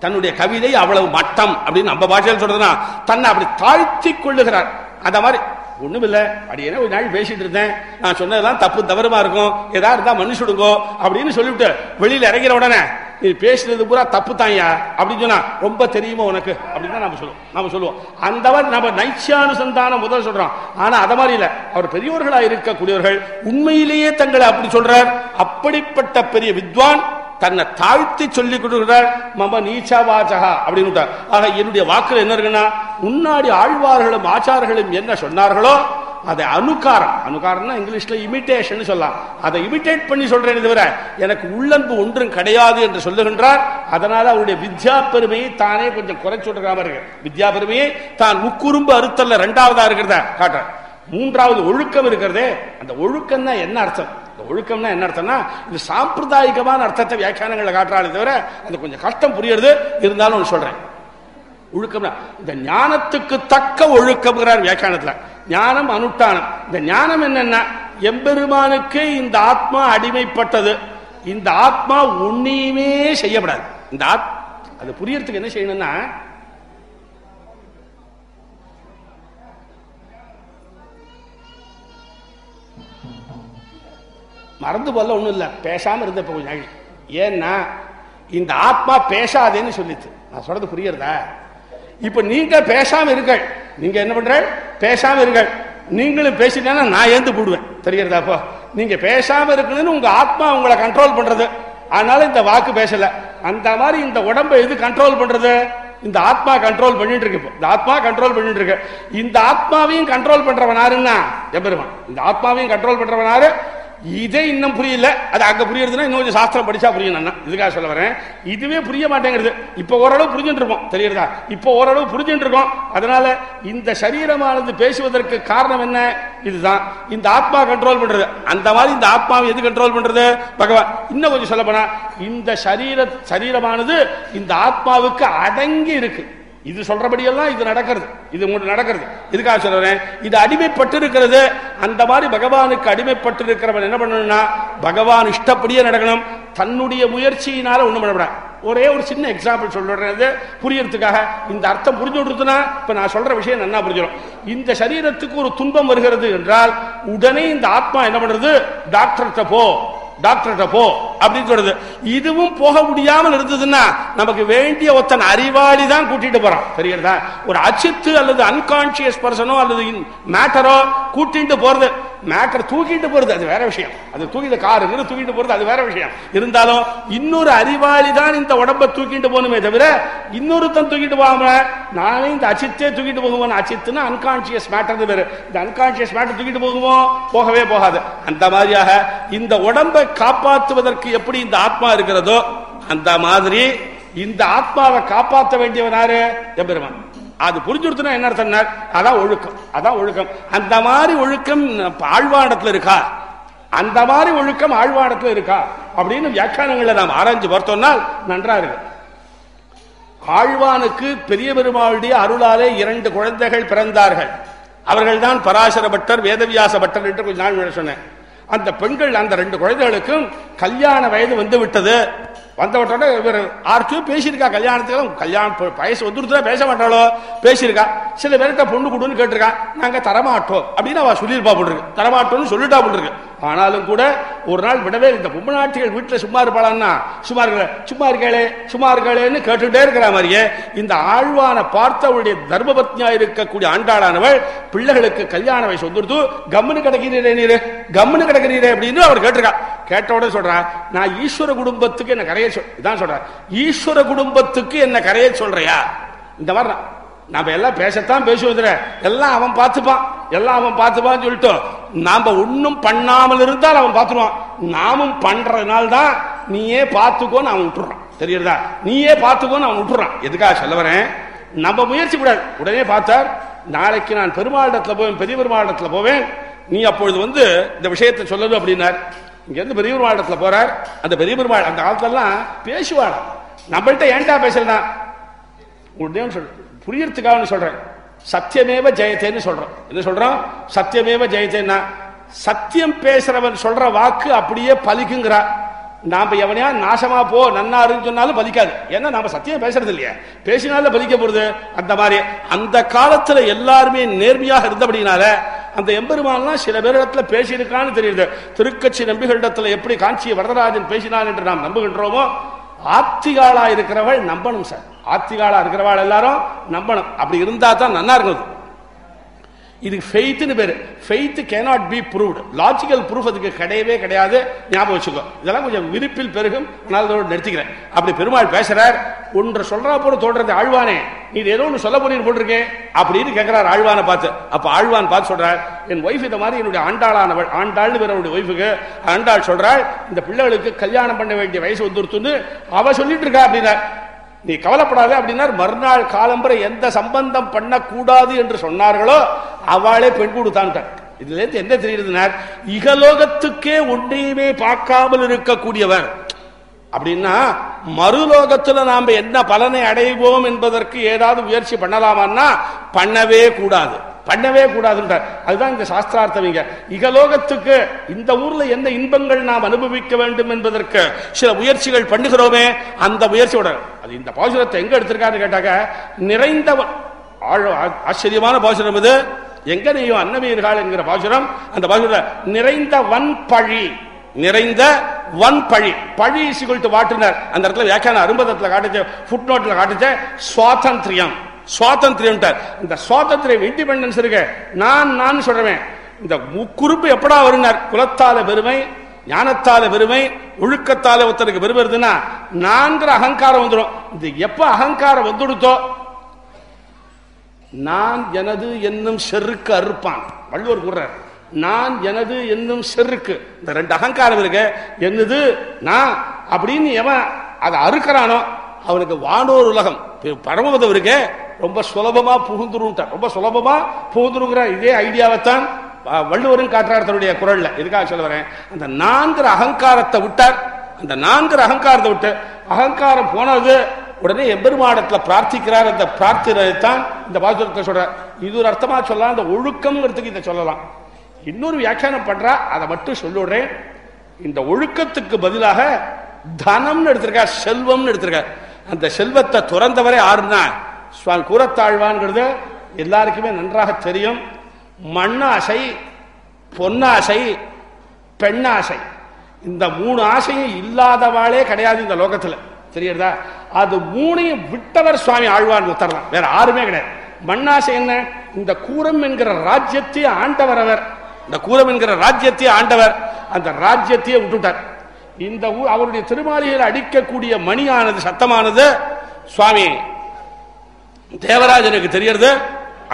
தன்னுடைய கவிதை அவ்வளவு மட்டம் அப்படின்னு நம்ம பாஷையில் சொல்றதுன்னா தன்னை அப்படி தாழ்த்தி கொள்ளுகிறார். அந்த மாதிரி ஒண்ணும் இல்லை அப்படி ஒரு நாள் பேசிட்டு இருந்தேன். நான் சொன்னதெல்லாம் தப்பு தவறுமா இருக்கும். ஏதா இருந்தா மன்னிச்சுடுங்கோ அப்படின்னு சொல்லிவிட்டு வெளியில இறங்கிற உடனே நீ பேசுறது பூரா தப்பு தான்யா அப்படின்னு சொன்னா ரொம்ப தெரியுமா உனக்கு? அப்படின்னு தான் நம்ம சொல்லுவோம். நம்ம சொல்லுவோம். அந்த மாதிரி நம்ம நைச்சியானுசந்தானம் முதல் சொல்றோம். ஆனா அத மாதிரி இல்லை. அவர் பெரியவர்களா இருக்கக்கூடியவர்கள் உண்மையிலேயே தங்களை அப்படி சொல்றார். அப்படிப்பட்ட பெரிய வித்வான் தன்னை தாழ்த்தி சொல்லிக் கொடுக்கிறார் மம நீச்சா வாச்சகா அப்படின்னு ஆக என்னுடைய வாக்குல என்ன இருக்குன்னா முன்னாடி ஆழ்வார்களும் ஆச்சார்களும் என்ன சொன்னார்களோ அதை அனுகாரம் அனுகாரம்னா இங்கிலீஷ்ல இமிட்டேஷன் சொல்லலாம். அதை இமிட்டேட் பண்ணி சொல்றேன் தவிர எனக்கு உள்ளன்பு ஒன்றும் கிடையாது என்று சொல்லுகின்றார். அதனால அவருடைய வித்யா பெருமையை தானே கொஞ்சம் குறை சொல்ற மாதிரி இருக்கு. வித்யா பெருமையை தான் முக்குறும்பு அறுத்தல்ல ரெண்டாவதா இருக்கிறத காட்டுற மூன்றாவது ஒழுக்கம் இருக்கிறதே அந்த ஒழுக்கம் தான் என்ன அர்த்தம்? இந்த ஒழுக்கம்னா என்ன அர்த்தம்னா இது சாம்பிரதாயிகமான அர்த்தத்தை வியாக்கியானங்களை காட்டுறாலே தவிர அது கொஞ்சம் கஷ்டம் புரியுறது. இருந்தாலும் ஒன்று சொல்றேன். ஒழுக்கம்னா இந்த ஞானத்துக்கு தக்க ஒழுக்கம்ங்கிறார் வியாக்கியானத்தில். ஞானம் அனுஷ்டானம். இந்த ஞானம் என்னென்ன எம்பெருமானுக்கு இந்த ஆத்மா அடிமைப்பட்டது. இந்த ஆத்மா ஒன்றையுமே செய்யப்படாது. இந்த ஆத் அது புரியறதுக்கு என்ன செய்யணும்னா மறந்து போல ஒன்றும் இல்லை. பேசாமல் இருந்த இப்ப கொஞ்ச ஏன்னா இந்த ஆத்மா பேசாதேன்னு சொல்லிச்சு. நான் சொல்றது புரியறதா? இப்போ நீங்க பேசாம இருங்கள். நீங்க என்ன பண்ற? பேசாம இருங்கள். நீங்களும் பேசிட்டேன்னா நான் ஏந்து போடுவேன். தெரிகிறதா அப்போ? நீங்க பேசாம இருக்கணும்னு உங்க ஆத்மா உங்களை கண்ட்ரோல் பண்றது. அதனால இந்த வாக்கு பேசல. அந்த மாதிரி இந்த உடம்பை எது கண்ட்ரோல் பண்றது? இந்த ஆத்மா கண்ட்ரோல் பண்ணிட்டு இருக்கு இப்போ. இந்த ஆத்மா கண்ட்ரோல் பண்ணிட்டு இருக்கு. இந்த ஆத்மாவையும் கண்ட்ரோல் பண்றவன் யாருன்னா? இந்த ஆத்மாவையும் கண்ட்ரோல் பண்றவன் யாரு? இதே இன்னும் புரியல. அது அங்க புரியறதுன்னா இன்னும் கொஞ்சம் சாஸ்திரம் படிச்சா புரியும் நான். இதுக்காக சொல்ல வரேன். இதுவே புரிய மாட்டேங்கிறது இப்போ ஓரளவு புரிஞ்சுட்டு இருக்கோம் தெரியுறதா இப்போ ஓரளவு புரிஞ்சுட்டு இருக்கோம். அதனால இந்த சரீரமானது பேசுவதற்கு காரணம் என்ன? இதுதான். இந்த ஆத்மா கண்ட்ரோல் பண்றது. அந்த மாதிரி இந்த ஆத்மாவை எது கண்ட்ரோல் பண்றது? பகவான் இன்னும் கொஞ்சம் சொல்ல போனா இந்த சரீர சரீரமானது இந்த ஆத்மாவுக்கு அடங்கி இருக்கு. இது சொல்றபடியெல்லாம் இது நடக்கிறது. இது நடக்கிறது. இதுக்காக சொல்றேன். இது அடிமைப்பட்டு இருக்கிறது அந்த மாதிரி பகவானுக்கு அடிமைப்பட்டு இருக்கிறவன் என்ன பண்ணணும்னா பகவான் இஷ்டப்படியே நடக்கணும். தன்னுடைய முயற்சியினால ஒன்றும் பண்ணக்கூடாது ஒரே ஒரு சின்ன எக்ஸாம்பிள் சொல்றது புரியறதுக்காக. இந்த அர்த்தம் புரிஞ்சு விடுறதுன்னா இப்ப நான் சொல்ற விஷயம் நல்லா புரிஞ்சிடும் இந்த சரீரத்துக்கு ஒரு துன்பம் வருகிறது என்றால் உடனே இந்த ஆத்மா என்ன பண்றது? டாக்டர்கிட்ட போ. டாக்டர்கிட்ட போ. அப்படின்னு சொல்றது. இதுவும் போக முடியாமல் இருந்ததுன்னா நமக்கு வேண்டிய ஒருத்தன் அறிவாளி தான் கூட்டிட்டு போறான். தெரியுறதா ஒரு அச்சித்து அல்லது அன்கான்சியஸ் பர்சனோ அல்லது மேட்டரோ கூட்டிட்டு போறது. மேட்டர் தூக்கிட்டு போறது அது வேற விஷயம். அது தூக்கிட்டு காரு தூக்கிட்டு போறது அது வேற விஷயம். இருந்தாலும் இன்னொரு அறிவாளி தான் இந்த உடம்ப தூக்கிட்டு போகணுமே தவிர இன்னொருத்தன் தூக்கிட்டு போகாம நானே இந்த அச்சித்தே தூக்கிட்டு போகுவோம் அச்சித்துனா அன்கான்சியஸ் மேட்டர் வேறு இந்த அன்கான்சியஸ் மேட்டர் தூக்கிட்டு போகுமோ போகவே போகாது. அந்த மாதிரியாக இந்த உடம்பை காப்பாற்றுவதற்கு எப்படி இந்த ஆத்மா இருக்கிறதோ அந்த மாதிரி இந்த ஆத்மாவை காப்பாற்ற வேண்டியவனாரு எம்பெருமான். அது புரிஞ்சுடுத்துனா என்ன அர்த்தம் அதான் ஒழுக்கம் அதான் ஒழுக்கம். அந்த மாதிரி ஒழுக்கம் ஆழ்வாடத்துல இருக்கா? அந்த மாதிரி ஒழுக்கம் ஆழ்வாடத்துல இருக்கா? அப்படின்னு வியாக்கியானங்களை நாம் ஆராய்ஞ்சு பார்த்தோம்னால் நன்றா இருக்கு ஆழ்வானுக்கு பெரிய பெருமாளுடைய அருளாலே இரண்டு குழந்தைகள் பிறந்தார்கள். அவர்கள் தான் பராசர பட்டர் வேதவியாச பட்டர் என்று கொஞ்ச நாள் சொன்னேன். அந்த பெண்கள் அந்த ரெண்டு குழந்தைகளுக்கும் கல்யாண வயது வந்து விட்டது. வந்த உடனே இவர் ஆர்கியும் பேசியிருக்கா கல்யாணத்துக்கு கல்யாணம் ப- வயசு வந்துருச்சுனா பேச மாட்டாளோ? பேசியிருக்கா. சில பேர்கிட்ட பொண்ணு கொடுன்னு கேட்டிருக்கா. நாங்கள் தரமாட்டோம் அப்படின்னு அவள் சொல்லியிருப்பா போட்டுருக்கு தரமாட்டோம்னு சொல்லிட்டா போட்டுருக்கு ஆனாலும் கூட ஒரு நாள் விடவே இந்த பொம்மநாட்டிகள் வீட்டில் சும்மா இருப்பாளான்னா சும்மா இருக்க சும்மா இருக்காளே சும்மா இருக்கலேன்னு கேட்டுட்டே இருக்கிற மாதிரியே இந்த ஆழ்வான பார்த்தவளுடைய தர்மபத்னியா இருக்கக்கூடிய ஆண்டாளானவள் பிள்ளைகளுக்கு கல்யாண வயசு வந்துருது கம்முன்னு கிடக்கிறீரே நீரு கம்முன்னு கிடக்கிறீரே அப்படின்னு அவர் கேட்டிருக்கா. கேட்ட உடனே சொல்றா நான் ஈஸ்வர குடும்பத்துக்கு என்ன கரையை சொல் இதான் சொல்றேன் ஈஸ்வர குடும்பத்துக்கு என்ன கரையை சொல்றியா? இந்த மாதிரி நான் நாம எல்லாம் பேசத்தான் பேசுவதுல எல்லாம் அவன் பார்த்துப்பான். எல்லாம் அவன் பார்த்துப்பான்னு சொல்லிட்டு நாம ஒன்றும் பண்ணாமல் இருந்தால் அவன் பார்த்துருவான். நாமும் பண்றதுனால தான் நீயே பார்த்துக்கோன்னு அவன் விட்டுறான். தெரியுறதா நீயே பார்த்துக்கோன்னு அவன் விட்டுறான். எதுக்காக சொல்ல வரேன்? நம்ம முயற்சி கூடாது. உடனே பார்த்தார் நாளைக்கு நான் பெருமாளிடத்துல போவேன் பெரிய பெருமாளிடத்துல போவேன். நீ அப்பொழுது வந்து இந்த விஷயத்தை சொல்லணும் அப்படின்னார். இங்கேருந்து பெரிய பெருமாளிடத்துல போறார். அந்த பெரிய பெருமாள் அந்த காலத்துல எல்லாம் பேசுவாளாம் ஏன்டா பேசலாம் உடனே சொல்ற புரியறதுக்காக சொல்றேன். சத்தியமேவ ஜெயத்தேன்னு சொல்றோம். என்ன சொல்றோம்? சத்தியமேவ ஜெயத்தேன்னா சத்தியம் பேசுறவன் சொல்ற வாக்கு அப்படியே பலிக்குங்கிறா. நாம எவனையா நாசமா போ நன்னாருன்னு சொன்னாலும் பலிக்காது. ஏன்னா நாம சத்தியம் பேசுறது இல்லையா பேசினாலும் பலிக்க போறது அந்த மாதிரி. அந்த காலத்துல எல்லாருமே நேர்மையாக இருந்தபடினால அந்த எம்பெருமான்லாம் சில பேரிடத்துல பேசியிருக்கான்னு தெரியுது. திருக்கட்சி நம்பிகளிடத்துல எப்படி காஞ்சி வரதராஜன் பேசினான் என்று நாம் நம்புகின்றோமோ ஆத்திகாளா இருக்கிறவள் நம்பணும் சார். ஆத்திகாளா இருக்கிறவள் எல்லாரும் நம்பணும். அப்படி இருந்தா தான் நல்லா இருக்கும் இது ஃபெய்த்னு பேர். Faith cannot be proved logical proof அதுக்கு கிடையவே கிடையாது. ஞாபகம் வச்சுக்கோ. இதெல்லாம் கொஞ்சம் விருப்பில் பெருகும். ஆனால் அதோடு நிறுத்திக்கிறேன். அப்படி பெருமாள் பேசுறார் ஒன்று சொல்றா போல தோன்றது ஆழ்வானே. நீ ஏதோ ஒன்று சொல்ல போறீன்னு போட்டிருக்கேன் அப்படின்னு கேட்கிறார் ஆழ்வானை பார்த்து. அப்போ ஆழ்வான் பார்த்து சொல்றார் என் ஒய்ஃப் இந்த மாதிரி என்னுடைய ஆண்டாளானவள் ஆண்டாள்னு பேர் அவருடைய ஒய்ஃபுக்கு ஆண்டாள் சொல்றாள் இந்த பிள்ளைகளுக்கு கல்யாணம் பண்ண வேண்டிய வயசு வந்துருத்துன்னு அவ சொல்லிட்டு இருக்கா அப்படின்னா நீ கவலைப்படாத அப்படின்னா மறுநாள் காலம்பரை எந்த சம்பந்தம் பண்ணக்கூடாது என்று சொன்னார்களோ அவளே பெண் கொடுத்தான்ட்டார் இதுல இருந்து என்ன தெரியுதுனார் இகலோகத்துக்கே ஒன்றையுமே பார்க்காமல் இருக்கக்கூடியவர். அப்படின்னா மறுலோகத்துல நாம என்ன பலனை அடைவோம் என்பதற்கு ஏதாவது முயற்சி பண்ணலாமான்னா பண்ணவே கூடாது. பண்ணவே கூடாதுன்றார். அதுதான் இந்த சாஸ்திரார்த்தம் இங்க. இகலோகத்துக்கு இந்த ஊர்ல என்ன இன்பங்கள் நாம் அனுபவிக்க வேண்டும் என்பதற்கு சில முயற்சிகள் பண்ணுகிறோமே அந்த முயற்சியோட அது இந்த பாசுரத்தை எங்க எடுத்திருக்காருன்னு கேட்டாக்க நிறைந்தவன் ஆழ- ஆச்சரியமான பாசுரம் இது. எங்க நீயும் அன்னமீர்கள் என்கிற பாசுரம் அந்த பாசுர நிறைந்த வன் பழி நிறைந்த வன் பழி பழி சிகுல்ட்டு வாட்டினர் அந்த இடத்துல வியாக்கியான அரும்பதத்தில் காட்டுச்சு ஃபுட் நோட்டில் காட்டுச்சு சுவாதந்திரியம். சுவாதந்திரியம் இந்த சுவாதந்திரம் இண்டிபெண்டன்ஸ் இருக்கு நான் நான் சொல்றேன். இந்த முக்குறுப்பு எப்படா வருனார்? குலத்தால பெருமை ஞானத்தால பெருமை ஒழுக்கத்தால ஒருத்தருக்கு பெருமை இருந்துன்னா நான்கிற அகங்காரம் வந்துடும். இது எப்ப அகங்காரம் வந்துடுத்தோ நான் எனது என்னும் செருக்கு அறுப்பான். வள்ளுவர் கூடுறார் நான் எனது என்னும் செருக்கு. இந்த ரெண்டு அகங்காரம் இருக்கு என்னது நான் அப்படின்னு எவன் அதை அறுக்கிறானோ அவனுக்கு வானோர் உலகம். பரமபதம் இருக்கே ரொம்ப சுலபமா புகுந்துருன்ட்டார் ரொம்ப சுலபமா புகுந்துருங்கிற இதே ஐடியாவைத்தான் வ- வள்ளுவரும் காட்டுறார் தன்னுடைய குரல்ல. எதுக்காக சொல்ல வரேன்? அந்த நான்கிற அகங்காரத்தை விட்டார். அந்த நான்கிற அகங்காரத்தை விட்டு அகங்காரம் போனது உடனே எம்பெருமாடத்துல பிரார்த்திக்கிறார். அந்த பிரார்த்தனைத்தான் இந்த பாசுரத்தை சொல்றார் இது ஒரு அர்த்தமா சொல்லலாம்? அந்த ஒழுக்கம்ங்கிறதுக்கு இதை சொல்லலாம். இன்னொரு வியாக்கியானம் பண்றா அதை மட்டும் சொல்லுடுறேன். இந்த ஒழுக்கத்துக்கு பதிலாக தனம்னு எடுத்திருக்கார் செல்வம்னு எடுத்திருக்கார். அந்த செல்வத்தை துறந்தவரே ஆறுனா சுவாமி கூறத்தாழ்வான்ங்கிறது எல்லாருக்குமே நன்றாக தெரியும். மண்ணாசை பொன்னாசை பெண்ணாசை. இந்த மூணு ஆசையும் இல்லாதவாளே கிடையாது இந்த லோகத்தில். தெரியுறதா அது மூணையும் விட்டவர் சுவாமி ஆழ்வான் உத்தரலாம் வேற யாருமே கிடையாது. மண்ணாசை என்ன? இந்த கூரம் என்கிற ராஜ்யத்தை ஆண்டவர் அவர். இந்த கூரம் என்கிற ராஜ்யத்தை ஆண்டவர். அந்த ராஜ்யத்தையே விட்டுட்டார். இந்த ஊர் அவருடைய திருமாளிகையில் அடிக்கக்கூடிய மணியானது சத்தமானது சுவாமி தேவராஜனுக்கு தெரியறது.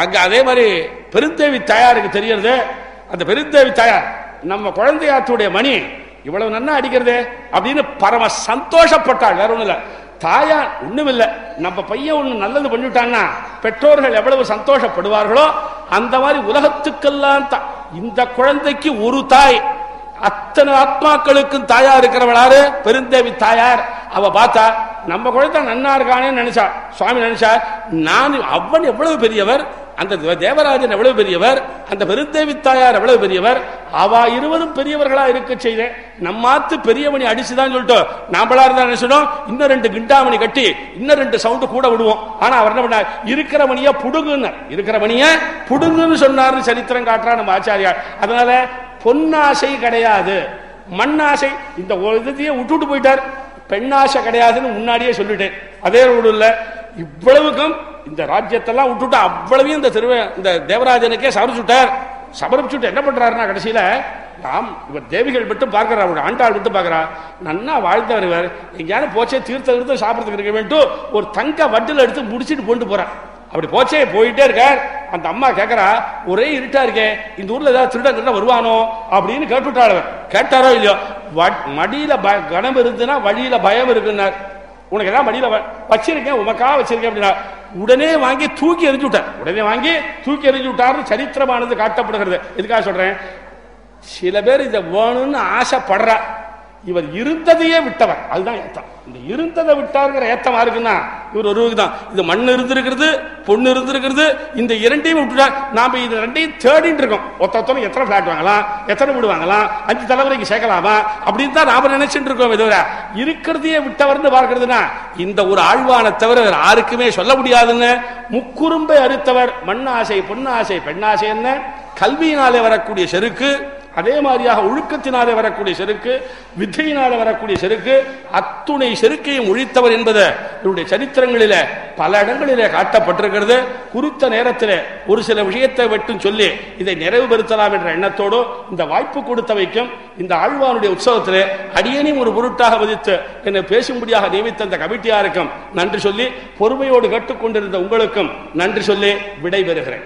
அங்க அதே மாதிரி பெருந்தேவி தாயாருக்கு தெரியறது. அந்த பெருந்தேவி தாயார் நம்ம குழந்தையாத்துடைய மணி இவ்வளவு நன்னா அடிக்கிறது அப்படின்னு பரம சந்தோஷப்பட்டாள். வேற ஒன்றும் இல்லை தாயார் ஒண்ணும் இல்லை நம்ம பையன் ஒண்ணு நல்லது பண்ணிவிட்டான்னா பெற்றோர்கள் எவ்வளவு சந்தோஷப்படுவார்களோ அந்த மாதிரி உலகத்துக்கெல்லாம் தான் இந்த குழந்தைக்கு ஒரு தாய். அத்தனை ஆத்மாக்களுக்கும் தாயா இருக்கிறவளாரு பெருந்தேவி தாயார். அவ பார்த்தா நம்ம குழந்தை நன்னா இருக்கானேன்னு நினைச்சா சுவாமி நினைச்சா நான் அவன் எவ்வளவு பெரியவர் அந்த தேவராஜன் எவ்வளவு பெரியவர் அந்த பெருந்தேவி தாயார் எவ்வளவு பெரியவர் அவா இருவரும் பெரியவர்களா இருக்க செய்தேன் நம்மாத்து பெரியமணி அடிச்சுதான் சொல்லிட்டு நாமளா இருந்தா நினைச்சிடும் இன்னும் ரெண்டு கிண்டாமணி கட்டி இன்னும் ரெண்டு சவுண்டு கூட விடுவோம். ஆனா அவர் என்ன பண்ணார்? இருக்கிற மணிய புடுங்குன்னு இருக்கிற மணிய புடுங்குன்னு சொன்னார்னு சரித்திரம் காட்டுறா நம்ம ஆச்சாரியார். அதனால பொன்னாசை கிடையாது. மண்ணாசை இந்த ஒரு இதையே விட்டுட்டு போயிட்டார். பெண்ணாசை கிடையாதுன்னு முன்னாடியே சொல்லிட்டேன். அதே ஒரு இல்லை இவ்வளவுக்கும் இந்த ராஜ்யத்தெல்லாம் விட்டுட்டு அவ்வளவையும் இந்த திருவ இந்த தேவராஜனுக்கே சமரிச்சுட்டார் சமரிச்சுட்டு என்ன பண்றாருன்னா கடைசியில நாம் இவர் தேவிகள் மட்டும் பார்க்கிறார் அவருடைய ஆண்டாள் மட்டும் பார்க்கிறா. நன்னா வாழ்ந்தவர் இவர். எங்கேயாவது போச்சே தீர்த்த தீர்த்த சாப்பிட்றதுக்கு இருக்க வேண்டும். ஒரு தங்க வட்டில் எடுத்து முடிச்சிட்டு கொண்டு போறான் அப்படி போச்சே போயிட்டே இருக்கார். அந்த அம்மா கேட்கறா ஒரே இருட்டா இருக்கே இந்த ஊர்ல ஏதாவது திருடன் திருடன் வருவானோ? அப்படின்னு கேட்டுவிட்டாள் கேட்டாரோ இல்லையோ மடியில ப- கனம் இருந்துன்னா வழியில பயம் இருக்குன்னார். உனக்கு எல்லாம் மடியில வச்சிருக்கேன் உமக்கா வச்சிருக்கேன் அப்படின்னா உடனே வாங்கி தூக்கி எரிஞ்சு விட்டார். உடனே வாங்கி தூக்கி எரிஞ்சு விட்டார்னு சரித்திரமானது காட்டப்படுகிறது. எதுக்காக சொல்றேன்? சில பேர் இதை வேணும்னு ஆசைப்படுறா. இவர் இருந்ததையே விட்டவர். அதுதான் ஏத்தம். இந்த இருந்ததை விட்டாருங்கிற ஏத்தமா இருக்குன்னா இவர் ஒருவருக்கு தான் இது மண் இருந்திருக்கிறது பொண்ணு இருந்திருக்கிறது இந்த இரண்டையும் விட்டுட்டா நாம இது ரெண்டையும் தேடிட்டு இருக்கோம். ஒத்தொத்தனும் எத்தனை பிளாட் வாங்கலாம் எத்தனை வீடு வாங்கலாம் அஞ்சு தலைமுறைக்கு சேர்க்கலாமா? அப்படின்னு தான் நாம நினைச்சிட்டு இருக்கோம் இதுவரை இருக்கிறதையே விட்டவர்னு பார்க்கிறதுனா இந்த ஒரு ஆழ்வான தவிர யாருக்குமே சொல்ல முடியாதுன்னு. முக்குறும்பை அறுத்தவர் மண்ணாசை பொண்ணாசை பெண்ணாசை என்ன கல்வியினாலே வரக்கூடிய செருக்கு அதே மாதிரியாக ஒழுக்கத்தினாலே வரக்கூடிய செருக்கு வித்தையினாலே வரக்கூடிய செருக்கு அத்துணை செருக்கையும் ஒழித்தவர் என்பது இவருடைய சரித்திரங்களில பல இடங்களிலே காட்டப்பட்டிருக்கிறது. குறித்த நேரத்தில் ஒரு சில விஷயத்தை வெட்டும் சொல்லி இதை நிறைவுபடுத்தலாம் என்ற எண்ணத்தோடு இந்த வாய்ப்பு கொடுத்த வைக்கும் இந்த ஆழ்வானுடைய உற்சவத்தில் அடியனையும் ஒரு பொருட்டாக வதித்து என்னை பேசும்படியாக நியமித்த அந்த கமிட்டியாருக்கும் நன்றி சொல்லி பொறுமையோடு கேட்டுக்கொண்டிருந்த உங்களுக்கும் நன்றி சொல்லி விடைபெறுகிறேன்.